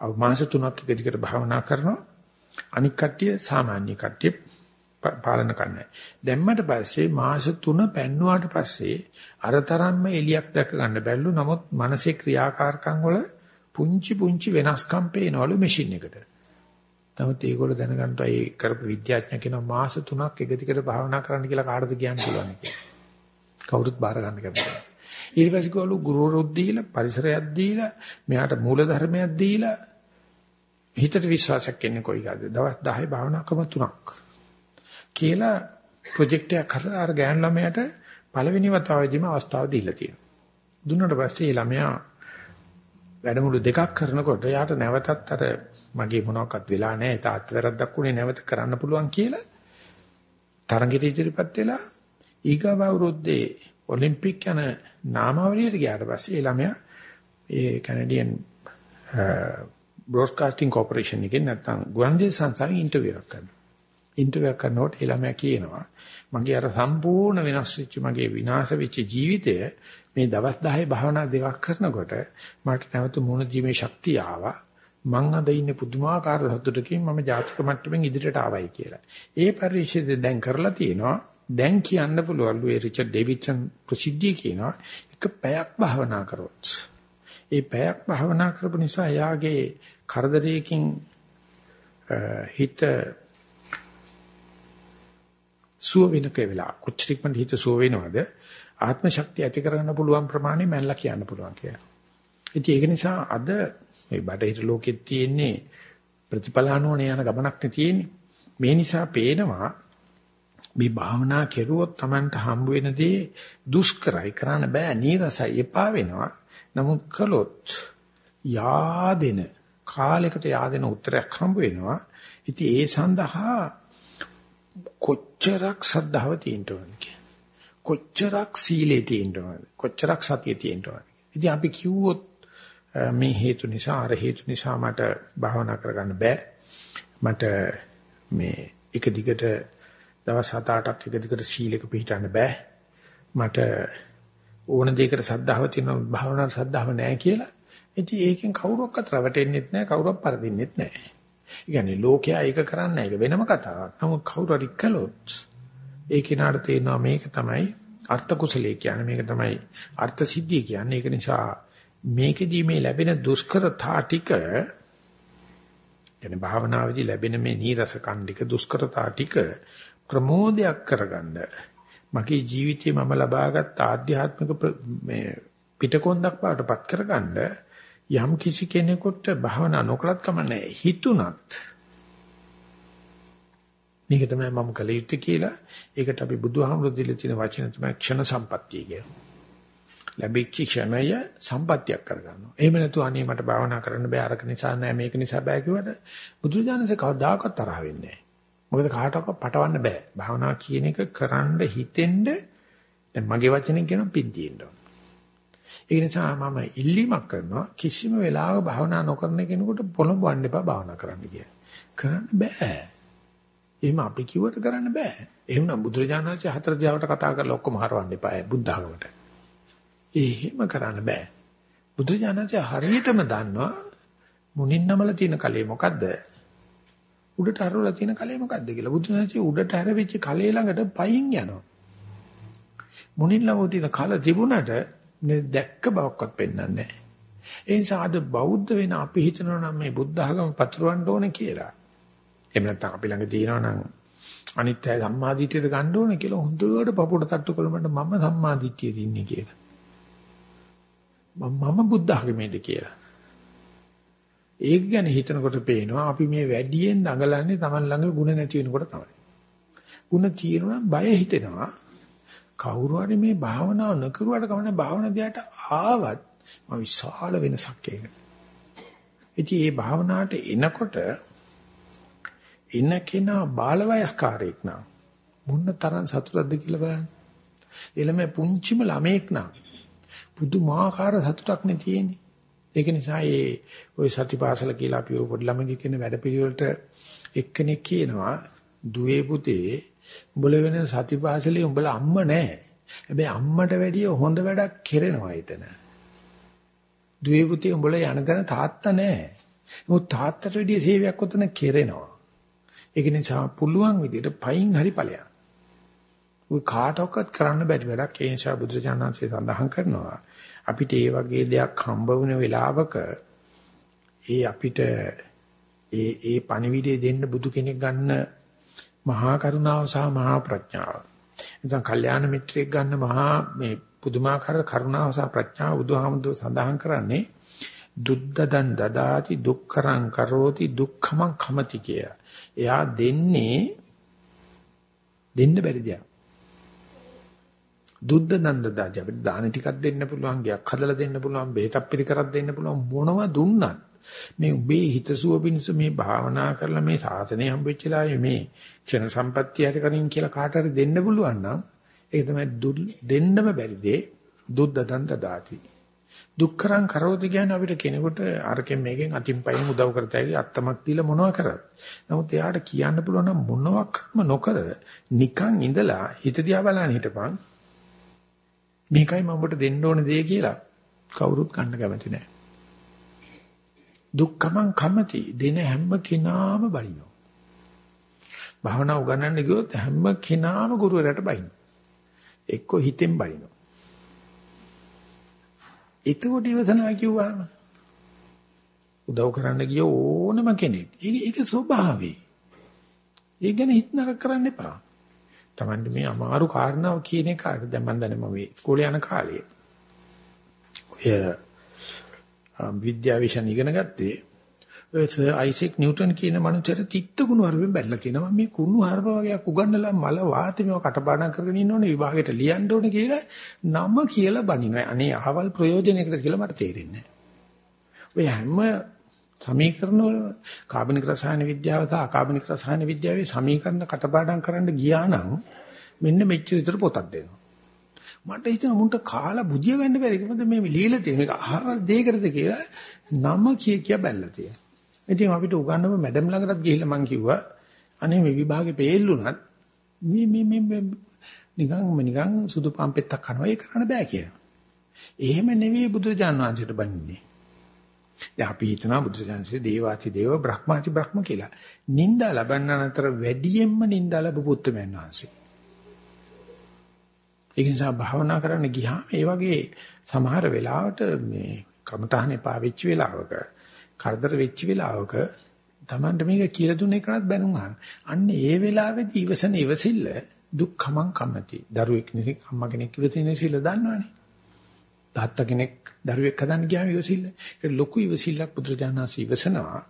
අවු මාස තුනක් එක දිගට භාවනා කරනවා අනික් කට්ටිය සාමාන්‍ය කට්ටිය පාලන කරන්නේ. දැම්මට පස්සේ මාස 3 පැන්නුවාට පස්සේ අර තරම්ම එලියක් දැක ගන්න බැල්ලු. නමුත් මානසික ක්‍රියාකාරකම් වල පුංචි පුංචි වෙනස්කම් පේනවලු මැෂින් එකට. නමුත් ඒගොල්ලෝ දැනගන්නවා ඒ කරපු විද්‍යාඥයා කියනවා මාස 3ක් එක දිගට භාවනා කරන්න කියලා කාටද කියන්න පුළුවන් කියලා. කවුරුත් බාර ගන්න කැමති නැහැ. ඊට පස්සේ ගෝලු ගුරුවරුත් දීලා පරිසරයක් දීලා මෙයාට මූල ධර්මයක් දීලා හිතට විශ්වාසයක් එන්නේ කොයි ගාද දවස් 10 භාවනා ක්‍රම තුනක් කියලා ප්‍රොජෙක්ට් එකක් හදලා අර ගෑනු ළමයාට පළවෙනි වතාවෙදිම අවස්ථාව දීලා තියෙනවා. දුන්නට පස්සේ ළමයා වැඩමුළු දෙකක් කරනකොට යාට නැවතත් අර මගේ මොනවාක්වත් වෙලා නැහැ තාත් වැරද්දක් උනේ නැවත කරන්න පුළුවන් කියලා තරඟෙට ඉදිරිපත් වෙලා ඊගාව අවුරුද්දේ ඔලිම්පික් යන නාමාවලියට ගියාට පස්සේ ඒ ළමයා ඒ කැනඩියන් බ්‍රෝඩ්කාස්ටිං කෝපරේෂන් එකෙන් නැත්තම් ගුවන්විදුලි සංස්ථාවේ ඉන්ටර්විව් එකක් කරනවා. ඉන්ටර්විව් එකක් කරනකොට ඒ ළමයා කියනවා මගේ අර සම්පූර්ණ වෙනස් වෙච්ච මගේ විනාශ වෙච්ච ජීවිතය මේ දවස් 10 භාවනා දෙකක් කරනකොට මට නැවත මුණ දීමේ ශක්තිය ආවා. මං අද ඉන්නේ පුදුමාකාර සතුටකින් මම ජාතික මට්ටමින් ඉදිරියට ආවයි කියලා. ඒ පරිශ්‍රය දැන් කරලා තියෙනවා. දැන් කියන්න පුළුවන් ලුයි රිචඩ් ඩේවිඩ්සන් ප්‍රසිද්ධිය කියනවා එක පැයක් භාවනා කරොත්. ඒ පැයක් භාවනා කරපු නිසා යාගේ කරදරයකින් හිත සුව වෙනක වෙලා කොච්චරක්ම හිත සුව වෙනවද ආත්ම ශක්තිය ඇති කරගන්න පුළුවන් ප්‍රමාණය මැනලා කියන්න පුළුවන් කියලා. ඉතින් ඒක නිසා අද මේ බටහිර ලෝකෙත් තියෙන්නේ ප්‍රතිඵලානෝනේ යන ගමනක් නේ තියෙන්නේ. මේ නිසා පේනවා මේ භාවනා කෙරුවොත් Tamanට හම්බ වෙන දේ දුෂ්කරයි කරන්න බෑ නීරසයි එපා වෙනවා. නමුත් කළොත් yaadෙන කාලයකට yaadෙන උත්තරයක් හම්බ වෙනවා. ඉතින් ඒ සඳහා කොච්චරක් සද්ධාව තියෙන්න ඕනද කොච්චරක් සීලේ තියෙන්න ඕනද කොච්චරක් සතිය තියෙන්න ඕනද ඉතින් අපි කිව්වොත් මේ හේතු නිසා අර හේතු නිසා මට භාවනා කරගන්න බෑ මට මේ එක දිගට දවස් 7-8ක් එක දිගට සීලෙක පිළිටන්න බෑ මට ඕන දෙයකට සද්ධාව තියෙනවා භාවනාවට සද්ධාව නැහැ කියලා ඉතින් ඒකෙන් කවුරක්වත් රවටෙන්නෙත් නැහැ කවුරක් පරදින්නෙත් නැහැ ඒ කියන්නේ ලෝකයා ඒක කරන්නේ ඒක වෙනම කතාවක්. නමුත් කවුරු හරි කළොත් ඒ කිනාට තේරෙනවා මේක තමයි අර්ථ කුසලයේ කියන්නේ මේක තමයි අර්ථ සිද්ධිය කියන්නේ. ඒක නිසා මේකෙදී මේ ලැබෙන දුෂ්කරතා ටික කියන්නේ භාවනාවේදී ලැබෙන මේ නීරස කණ්ඩික දුෂ්කරතා ටික ප්‍රමෝදයක් කරගන්න මගේ ජීවිතේ මම ලබාගත් ආධ්‍යාත්මික මේ පිටකොන්දක් බවටපත් කරගන්න යම් කිසි කෙනෙකුට භවනා නොකලත් කමන්නේ හිතුණත් මේක තමයි මම කළ යුත්තේ කියලා ඒකට අපි බුදුහාමුදුරු දීලා තියෙන වචන තමයි ක්ෂණ සම්පත්තිය කියලා. ලැබිච්ච ක්ෂණය සම්පත්තියක් කරගන්නවා. එහෙම නැතු අනේ මට භාවනා කරන්න බෑ අරක නිසා නෑ මේක නිසා බෑ කිව්වට බුදුජානක කවදාකවත් තරහ වෙන්නේ නෑ. මොකද කාටවත් පටවන්න බෑ. භාවනා කියන එක කරන්න හිතෙන්න දැන් මගේ වචනෙන් කියනවා පින් තියෙන්න ඕන. ඒ නිසා මම ඉල්ලීමක් කරනවා කිසිම වෙලාවක භාවනා නොකරන කෙනෙකුට පොළඹවන්න එපා භාවනා කරන්න කියලා. කරන්න බෑ. එහෙම අපි කිව්වට කරන්න බෑ. එහෙනම් බුදුරජාණන් වහන්සේ හතර දිහාවට කතා කරලා ඔක්කොම හරවන්න එපා බුද්ධ ආගමට. එහෙම කරන්න බෑ. බුදුරජාණන් වහන්සේ හරියටම දන්නවා මුනින් නමල තියෙන කලේ මොකද්ද? උඩට හරවලා තියෙන කලේ මොකද්ද කියලා. බුදුරජාණන් උඩට හැරෙච්ච කලේ ළඟට පයින් යනවා. මුනින් ළඟ තියෙන කල තිබුණට දැක්ක බවක්වත් පෙන්වන්නේ නැහැ. ඒ නිසා අද බෞද්ධ වෙන අපි හිතනවා නම් මේ බුද්ධ ආගම පතුරවන්න ඕනේ කියලා. එහෙම නැත්නම් අපි ළඟ තියෙනවා නම් අනිත් අය සම්මාදිටියට ගන්න ඕනේ කියලා හොඳට පපුවට තට්ටු කළමට මම සම්මාදිටියේ ඉන්නේ කියලා. මම බුද්ධ ආගමේද කියලා. ඒක ගැන හිතනකොට පේනවා අපි මේ වැඩියෙන් දඟලන්නේ Taman ළඟ ಗುಣ නැති වෙනකොට තමයි. ಗುಣ තියෙනවා බය හිතෙනවා. කවුරු හරි මේ භාවනාව නොකරුවාට කමන්නේ භාවනා දිහාට ආවත් මම විශාල වෙනසක් ඒක. ඉතින් මේ භාවනාවට එනකොට එන කෙනා බාල වයස්කාරයෙක් නා මොන්න තරම් සතුටක්ද කියලා බලන්න. එළම පුංචිම ළමෙක් නා පුදුමාකාර සතුටක් නේ තියෙන්නේ. ඒක නිසා ඒ ওই සතිපාසල කියලා අපි ඔය පොඩි ළමයි කියන වැඩපිළිවෙලට එක්කෙනෙක් කියනවා දුවේ පුතේ උඹලා වෙන සතිපාසලේ උඹලා අම්ම නැහැ. හැබැයි අම්මට වැඩිය හොඳ වැඩක් කෙරෙනවා එතන. දුවේ පුතේ උඹලා යන තැන තාත්තා නැහැ. මොකද තාත්තට වැඩිය සේවයක් ඔතන කෙරෙනවා. ඒක නිසා පුළුවන් විදිහට පයින් හරි ඵලයක්. ඔය කාටවත් කරන්න බැරි වැඩක් ඒ නිසා බුදුරජාණන්සේ සඳහන් කරනවා. අපිට ඒ වගේ දෙයක් හම්බ වුණ වෙලාවක ඒ අපිට ඒ ඒ පණිවිඩය දෙන්න බුදු කෙනෙක් ගන්න මහා කරුණාව සහ මහා ප්‍රඥාව. එතන කල්යාණ මිත්‍රයෙක් ගන්න මහා මේ පුදුමාකාර කරුණාව සහ ප්‍රඥාව බුදුහාමුදුර සඳහන් කරන්නේ දුද්දදන් දදාති දුක්ඛරං කරෝති දුක්ඛමං කමති කිය. එයා දෙන්නේ දෙන්න බැරි දෙයක්. දුද්ද නන්ද දාජ අපිට දාන ටිකක් දෙන්න පුළුවන් ගයක් හදලා දෙන්න පුළුවන් බේතක් පිළිකරක් දෙන්න පුළුවන් මොනව දුන්නත් මේ උඹේ හිතසුව පිණිස මේ භාවනා කරලා මේ සාසනය හම්බෙච්චලා මේ ක්ෂණ සම්පත්තිය හරි කරින් කියලා කාට හරි දෙන්න පුළුවන් නම් ඒක තමයි දෙන්නම බැරි දේ දුද්දදන් දාති දුක්ඛරං කරෝති කියන්නේ අපිට කෙනෙකුට අරකින් මේකෙන් අතින් පයින් උදව් කරතයි අත්තමක් දීලා මොනවා කරත්. නමුත් එයාට කියන්න පුළුවන් නම් මොනවත්ක්ම නොකර නිකන් ඉඳලා හිත දිහා බලන්න හිටපන්. මේකයි මම ඔබට දෙන්න ඕන දේ කියලා කවුරුත් ගන්න කැමති නැහැ. දුක්ඛමං කමති දෙන හැම කෙනාම බලිනවා. භාවනා උගන්වන්න ගියොත් හැම කෙනාම ගුරුවරයාට බයිනවා. එක්ක හිතෙන් බලිනවා. එතකොට ඉවසනවා කිව්වම උදව් කරන්න ගිය ඕනම කෙනෙක්. ඒක ඒක ස්වභාවයි. ඒක ගැන හිත නරක කරන්න එපා. Tamande මේ අමාරු කාරණාව කියන එක දැන් මම දන්නේ මම ඉස්කෝලේ යන කාලේ. ඔය විද්‍යාව විෂය ඉගෙන ගත්තේ ඔය සර් අයිසෙක් නිව්ටන් කියන මනුස්සයාට තිත්ත ගුණ වර්ගෙන් බැලලා තියෙනවා. මේ කුණු හර්ප වගේක් උගන්නලා මල වාතේ මේව කටපාඩම් කරගෙන ඉන්න ඕනේ විභාගෙට ලියන්න ඕනේ කියලා නම කියලා බනිනවා. අනේ අහවල් ප්‍රයෝජනයකට කියලා මට තේරෙන්නේ ඔය හැම සමීකරණ වල කාබනික රසායන විද්‍යාව සහ අකාබනික රසායන විද්‍යාවේ සමීකරණ කටපාඩම් කරන්න ගියා නම් මෙන්න මෙච්චර විතර පොතක් දෙනවා මට හිතෙනවා මුන්ට කාලා බුදිය ගන්න බැරි මොකද මේ লীලා තියෙන මේක අහවල් දෙයකටද කියලා නම කිය කිය බැලලා තියෙනවා ඉතින් අපිට උගන්නම මැඩම් ළඟටත් ගිහිල්ලා මං කිව්වා අනේ මේ විභාගේ පෙල්ලුණත් මේ මේ මේ නිකන් නිකන් සුදු පම්පෙත්තක් කනවා ඒක කරන්න බෑ කියලා. එහෙම නෙවෙයි බුදුරජාන් වහන්සේට බන්නේ. දැන් අපි හිතනවා බුදුසසුනේ දේවාති දේව බ්‍රහ්මාති බ්‍රහ්ම කියලා. නිന്ദා ලබන්න අතර වැඩියෙන්ම නිന്ദා ලැබපු උත්තරමයන් වහන්සේ. ඒ නිසා භාවනා කරන්න ගියාම ඒ වගේ සමහර වෙලාවට මේ කමතහනේ පාවිච්චි වෙලාවක කරදර වෙච්ච වෙලාවක Tamanට මේක කියලා දුන්නේ කරත් බැනුම් අහන. අන්න ඒ වෙලාවේදී ඉවසන ඉවසිල්ල දුක්ඛමං කමති. දරුවෙක් නිසින් අම්මා කෙනෙක් ඉවතින ඉවසිල්ල දන්නවනේ. තාත්තා කෙනෙක් දරුවෙක් හදන්න ගියාම ඉවසිල්ල. ඒක ලොකු ඉවසිල්ලක් පුදුරජානසී ඉවසනවා.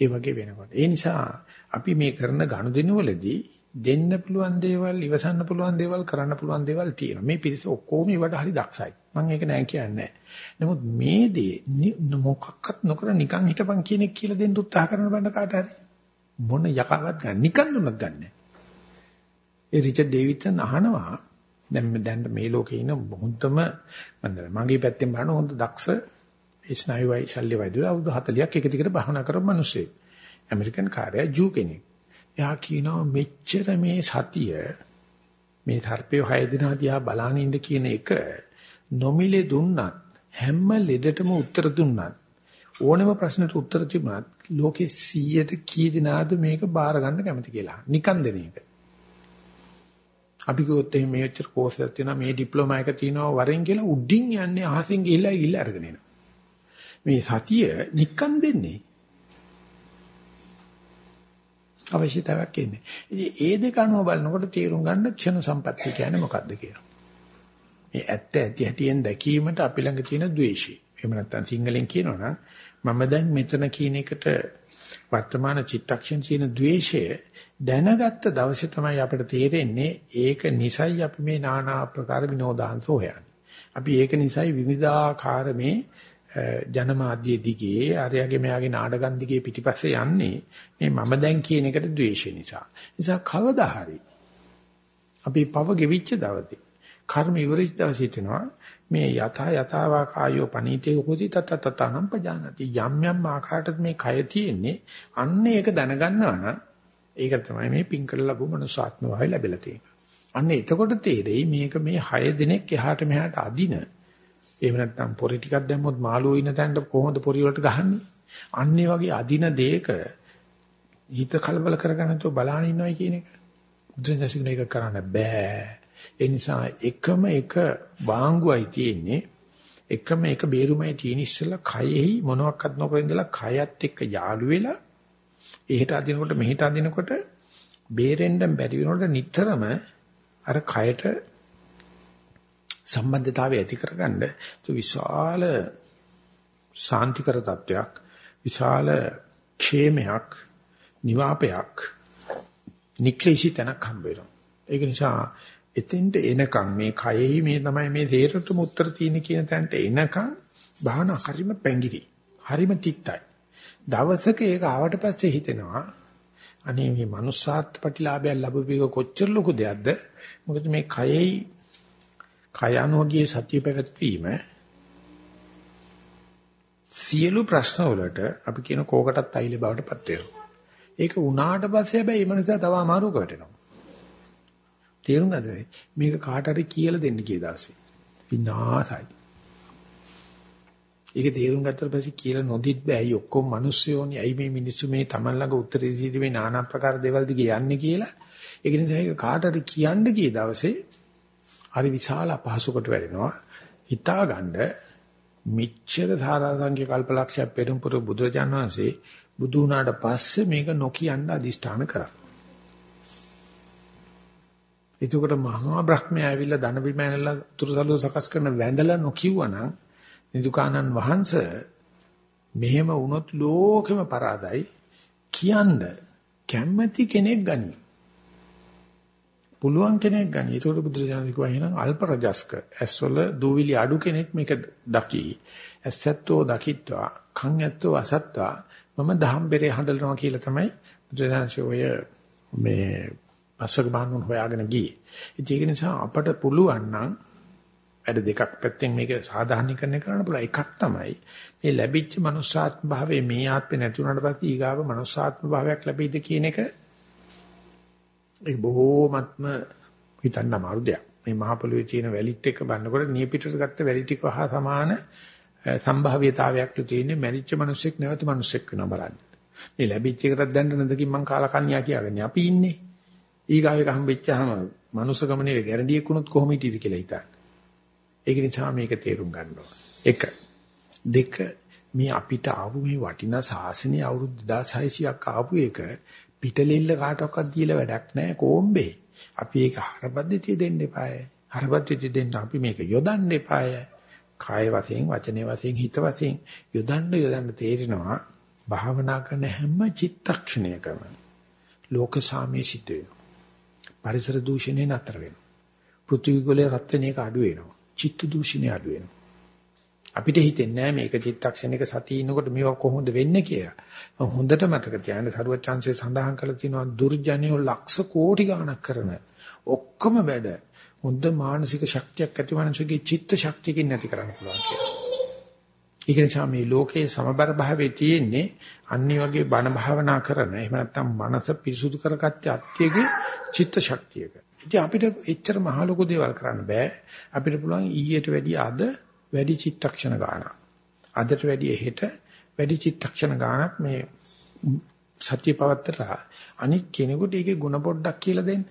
ඒ වගේ වෙනකොට. ඒ නිසා අපි මේ කරන ගනුදෙනුවලදී දෙන්න පුළුවන් දේවල්, ඉවසන්න පුළුවන් දේවල්, කරන්න පුළුවන් දේවල් තියෙනවා. මේ පිරිස ඔක්කොම ඊට හරි දක්ෂයි. මම ඒක නෑ කියන්නේ. නමුත් මේ දේ මොකක්වත් නොකර නිකන් හිටපන් කියන එක කියලා දෙන්න උත්සාහ කරන බඳ කාට හරි මොන යකාවත් ගන්න නිකන් දුන්නත් ගන්න. ඒ රිචඩ් ඩේවිඩ්සන් අහනවා දැන් දැන් මේ ලෝකේ ඉන්න හොඳම මන්ද මගේ පැත්තෙන් බලන හොඳ දක්ෂ ඒ ස්නායුයි ශල්‍ය වෛද්‍යවරු අවුරුදු 40ක් එක දිගට භාවනා කරපු මිනිස්සෙක්. ඇමරිකන් කාර්යය ජූ කෙනෙක්. එයා කියනවා මෙච්චර මේ සතිය මේ සර්පය හය දිනා දිහා බලාගෙන ඉන්න කියන එක නොමිලේ දුන්නත් හැම ලෙඩටම උත්තර දුන්නත් ඕනෑම ප්‍රශ්නට උත්තර තිබුණත් ලෝකේ 100ට කී දෙනාද මේක බාර ගන්න කැමති කියලා. නිකන් දෙන එක. අපි කිව්වොත් එහෙනම් මේ ඔච්චර කෝස් එකක් තියෙනවා මේ ඩිප්ලෝමා එක තියෙනවා වරෙන් කියලා උඩින් යන්නේ අහසින් ගිහිල්ලා ගිහිල්ලා අරගෙන එනවා. මේ සතිය නිකන් දෙන්නේ. අවශ්‍යතාවයක් ඉන්නේ. ඉතින් ඒ දෙක අනුව බලනකොට තීරුම් ගන්න ක්ෂණ සම්පත්තිය කියන්නේ මොකක්ද කියලා. මේ ඇත්ත ඇති හැටියෙන් දැකීමට අපි ළඟ තියෙන ද්වේෂය. එහෙම නැත්නම් සිංහලෙන් කියනවනම් මම දැන් මෙතන කියන එකට වර්තමාන චිත්තක්ෂණ කියන ද්වේෂය දැනගත්ත දවසේ තමයි අපිට තේරෙන්නේ ඒක නිසයි අපි මේ নানা ආකාර විනෝදාංශ හොයන්නේ. අපි ඒක නිසයි විවිධාකාර මේ ජනමාධ්‍ය දිගේ අරයාගේ මෙයාගේ නාඩගම් දිගේ පිටිපස්සේ යන්නේ මේ මම දැන් කියන එකට ද්වේෂය නිසා. නිසා කවදා හරි අපි පව ගෙවිච්ච දවසේ කර්ම ඉවරිච්ච දවසේ හිතනවා මේ යත යතාවා කායෝ පනීතේ උපති තත තතනම් පජානති යම් යම් ආකාරයට මේ කය තියෙන්නේ අන්න ඒක දැනගන්නවා නම් ඒක තමයි මේ පින් කරලා ලැබු මනුසාත්ම භාවය ලැබිලා තියෙන්නේ. අන්න එතකොට තේරෙයි මේක මේ 6 දිනක් එහාට මෙහාට අදින එහෙම නැත්නම් පොරි ටිකක් දැම්මොත් මාළුවෝ ඉන්න තැනට කොහොමද පොරි වලට ගහන්නේ? අන්න ඒ වගේ අදින දෙයක හිත කලබල කරගන්න තෝ බලහන් ඉන්නවයි කියන එක. බුදුරජාණන් ඒක කරන්න බෑ. ඒ නිසා එකම එක වාංගුවයි තියෙන්නේ. එකම එක බේරුමයි තියෙන ඉස්සෙල්ලා කයෙහි මොනවත් නොකර ඉඳලා කයත් එක්ක යාළු වෙලා එහෙට අදිනකොට මෙහෙට අදිනකොට බේරෙන්න බැරි වෙනකොට නිතරම අර කයට සම්බන්ධතාවය ඇති කරගන්න. විශාල ශාන්තිකර තත්වයක් විශාල ക്ഷേමයක් නිවාපයක් නික්ලේශී තැනක් හම්බ වෙනවා. ඒක නිසා එතෙන්ට එනකන් මේ කයෙහි මේ තමයි මේ තේරතුම උත්තර තියෙන කියන තැනට එනකන් බාහන හරිම පැංගිරි හරිම තිත්තයි දවසක ඒක ආවට පස්සේ හිතෙනවා අනේ මේ manussාත් ප්‍රතිලාභයක් ලැබුවේක කොච්චර ලොකු දෙයක්ද මොකද මේ කයෙහි කයanoගියේ සත්‍ය පැවැත්වීම සියලු ප්‍රශ්න වලට අපි කියන කෝකටත් අයිලේ බවට පත් වෙනවා. ඒක උනාට පස්සේ හැබැයි මේ මනස තව අමාරුවකට වෙනවා. තේරුම් ගන්නද? මේක කාට හරි කියලා දෙන්න කී දවසේ. විනාසයි. ඒක තේරුම් ගත්තට පස්සේ කියලා නොදිත් බෑ. අයි ඔක්කොම මිනිස්සුෝනේ. අයි මේ මිනිස්සු මේ Taman ළඟ උත්තරේ දීදී මේ নানা ආකාර දේවල් දිගේ යන්නේ කියලා. ඒක නිසා ඒක කාට හරි කියන්න කී දවසේ හරි විශාල අපහසුකට වැටෙනවා. හිතාගන්න මිච්ඡර සාරාංශික කල්පලක්ෂය පෙරම්පුර බුදුරජාණන් වහන්සේ බුදු වුණාට පස්සේ මේක නොකියන්න අදිෂ්ඨාන කරා. එතකොට මහා බ්‍රහ්මයා ඇවිල්ලා ධන බිම ඇනලා තුරුසලුව සකස් කරන වැඳලා නොකියුවනම් නිදුකානන් වහන්සේ මෙහෙම වුණොත් ලෝකෙම පරාදයි කියන්න කැමැති කෙනෙක් ගනි. පුළුවන් කෙනෙක් ගනි. ඒතකොට බුදුරජාණන් කිව්වා එහෙනම් අල්ප රජස්ක ඇස්වල දූවිලි අඩු කෙනෙක් මේක දකි. ඇසැත්තෝ දකිත්වා කන් ඇත්තෝ අසත්වා මම දහම්බෙරේ හඬනවා කියලා තමයි බුදුරජාණන් ඔය මේ පස්සක බානුන් හොයාගෙන ගියේ. ඒක නිසා අපට පුළුවන් නම් වැඩ දෙකක් පැත්තෙන් මේක සාධාරණීකරණය කරන්න පුළුවන්. එකක් තමයි මේ ලැබිච්ච මනුස්සාත්ම භාවයේ මේ ආත්මේ නැති වුණාට පස්සේ ඊගාව මනුස්සාත්ම භාවයක් ලැබෙයිද කියන එක ඒක බොහෝමත්ම හිතන්න අමාරු දෙයක්. මේ මහ පොළොවේ තියෙන වැලිත් එක්ක බannකොට නියපිටට ගත්ත වැලි ටික හා සමාන සම්භාව්‍යතාවයක් තියෙන්නේ මැරිච්ච මිනිස්සෙක් නැවත මිනිස්සෙක් වෙනවා බලන්න. මේ ලැබිච්ච එකටත් දැන්න නැදකින් මං කාලා කන්‍යා කියාගන්නේ. අපි ඉන්නේ. ඊගාව එක හම්බෙච්චාම මනුස්ස ගමනේ ගැරඩියෙක් වුණොත් කොහොම හිටියද කියලා හිතන්න. ඒක නිසා මේක තේරුම් ගන්න එක. දෙක මේ අපිට ආපු මේ වටිනා ශාසනය අවුරුදු 2600ක් ආපු එක පිටලිල්ල කාටවත් දීලා වැඩක් නැහැ කොම්බේ. අපි ඒක හරපද්ධතිය දෙන්න එපාය. හරපද්ධතිය දෙන්න අපි මේක යොදන්න එපාය. කාය වශයෙන්, වචනේ වශයෙන්, හිත වශයෙන් යොදන්න යොදන්න තේරෙනවා භාවනා කරන හැම චිත්තක්ෂණයකම ලෝක සාමයේ සිට වෙනවා. පරිසර දූෂණේ නතර වෙනවා. පෘථිවි ගෝලයේ රත් වෙන එක අඩු වෙනවා. චිත්ත දූෂණේ අඩු වෙනවා. අපිට හිතෙන්නේ නැහැ මේක චිත්තක්ෂණයක සතිය ඉන්නකොට මේක කොහොමද වෙන්නේ කියලා. මම හොඳට මතක තියාගන්න සරුවත් chance සඳහන් කරලා තිනවා දුර්ජනියෝ ලක්ෂ කෝටි ගණක් කරන ඔක්කොම වැඩ හොඳ මානසික ශක්තියක් ඇති මනුස්සයෙකුගේ චිත්ත ශක්තියකින් නැති කරන්න පුළුවන් කියලා. ඒක නිසා මේ ලෝකයේ සමබර භාවයේ තියෙන්නේ අනිත් වගේ බණ භාවනා කරන එහෙම නැත්නම් මනස පිරිසුදු කරගත්ත අත්‍යගේ චිත්ත ශක්තියක. ඉතින් අපිට එච්චර මහ ලොකු දේවල් කරන්න බෑ. අපිට පුළුවන් ඊයට වැඩිය අද වැඩි චිත්තක්ෂණ ගානක්. අදට වැඩිය හෙට වැඩි චිත්තක්ෂණ ගානක් මේ සත්‍ය පවත්තලා අනිත් කෙනෙකුට ඒකේ ಗುಣ පොඩ්ඩක් කියලා දෙන්න.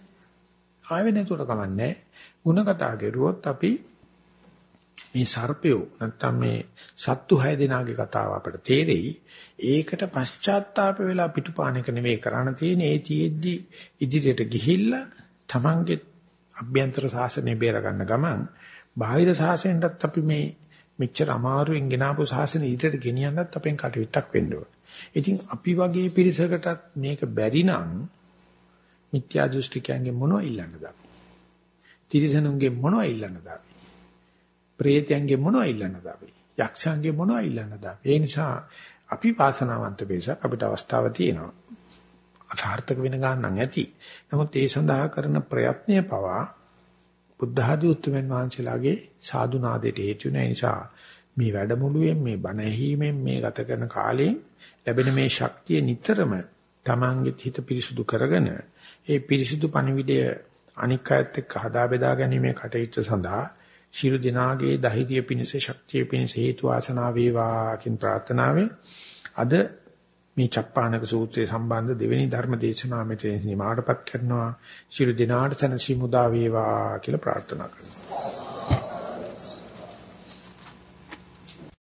ආවෙ නේතොර කමන්නේ. ಗುಣ කතා කරුවොත් අපි මේ සර්පයෝ නැත්තම් මේ සත්තු හය දෙනාගේ කතාව අපිට තේරෙයි. ඒකට පශ්චාත්තාප වෙලා පිටුපාන එක නෙවෙයි කරණ තියෙන්නේ. ඒ තියෙද්දි ඉදිරියට ගිහිල්ලා Tamange අභ්‍යන්තර සාසනය බේර ගන්න ගමන් බාහිර සාසනයටත් අපි මේ මෙච්චර අමාරුවෙන් ගෙනාවු සාසනය ඉදිරියට ගෙනියන්නත් අපෙන් කටයුත්තක් වෙන්න ඕන. ඉතින් අපි වගේ පිරිසකටත් මේක බැරි නම් මිත්‍යා දෘෂ්ටිකයන්ගේ මොනව ඉල්ලන්නද අපි? තිරිසනුන්ගේ මොනව ඉල්ලන්නද අපි? ප්‍රේතයන්ගේ මොනව ඉල්ලන්නද අපි? යක්ෂයන්ගේ මොනව ඉල්ලන්නද අපි? ඒ නිසා අපි වාසනාවන්ත පිරිසක් අපිට අවස්ථාව තියෙනවා. අසාර්ථක වෙන ගානක් ඇති. නමුත් ඒ සඳහා කරන ප්‍රයත්නය පවා බුද්ධ ආදී උතුම්යන් වහන්සේලාගේ සාදු නාදයට හේතු වෙන නිසා මේ වැඩමුළුවෙන් මේ බණ ඇහිීමෙන් මේ ගත කරන කාලයෙන් ලැබෙන මේ ශක්තිය නිතරම Tamange හිත පිරිසුදු කරගෙන ඒ පිරිසුදු පණිවිඩය අනික් අයත් එක්ක හදා බෙදා ගැනීමේ කටයුත්ත සඳහා ශිරු දිනාගේ ධෛර්ය පිණිස ශක්තිය පිණිස හේතු වාසනා වේවා කියන ප්‍රාර්ථනාවෙන් අද මේ චප්පානක සූත්‍රයේ සම්බන්ධ දෙවෙනි ධර්ම දේශනාව මෙතන නිමාඩපත් කරනවා. ශිරු දිනාට සනසි මුදා වේවා කියලා ප්‍රාර්ථනා කරනවා.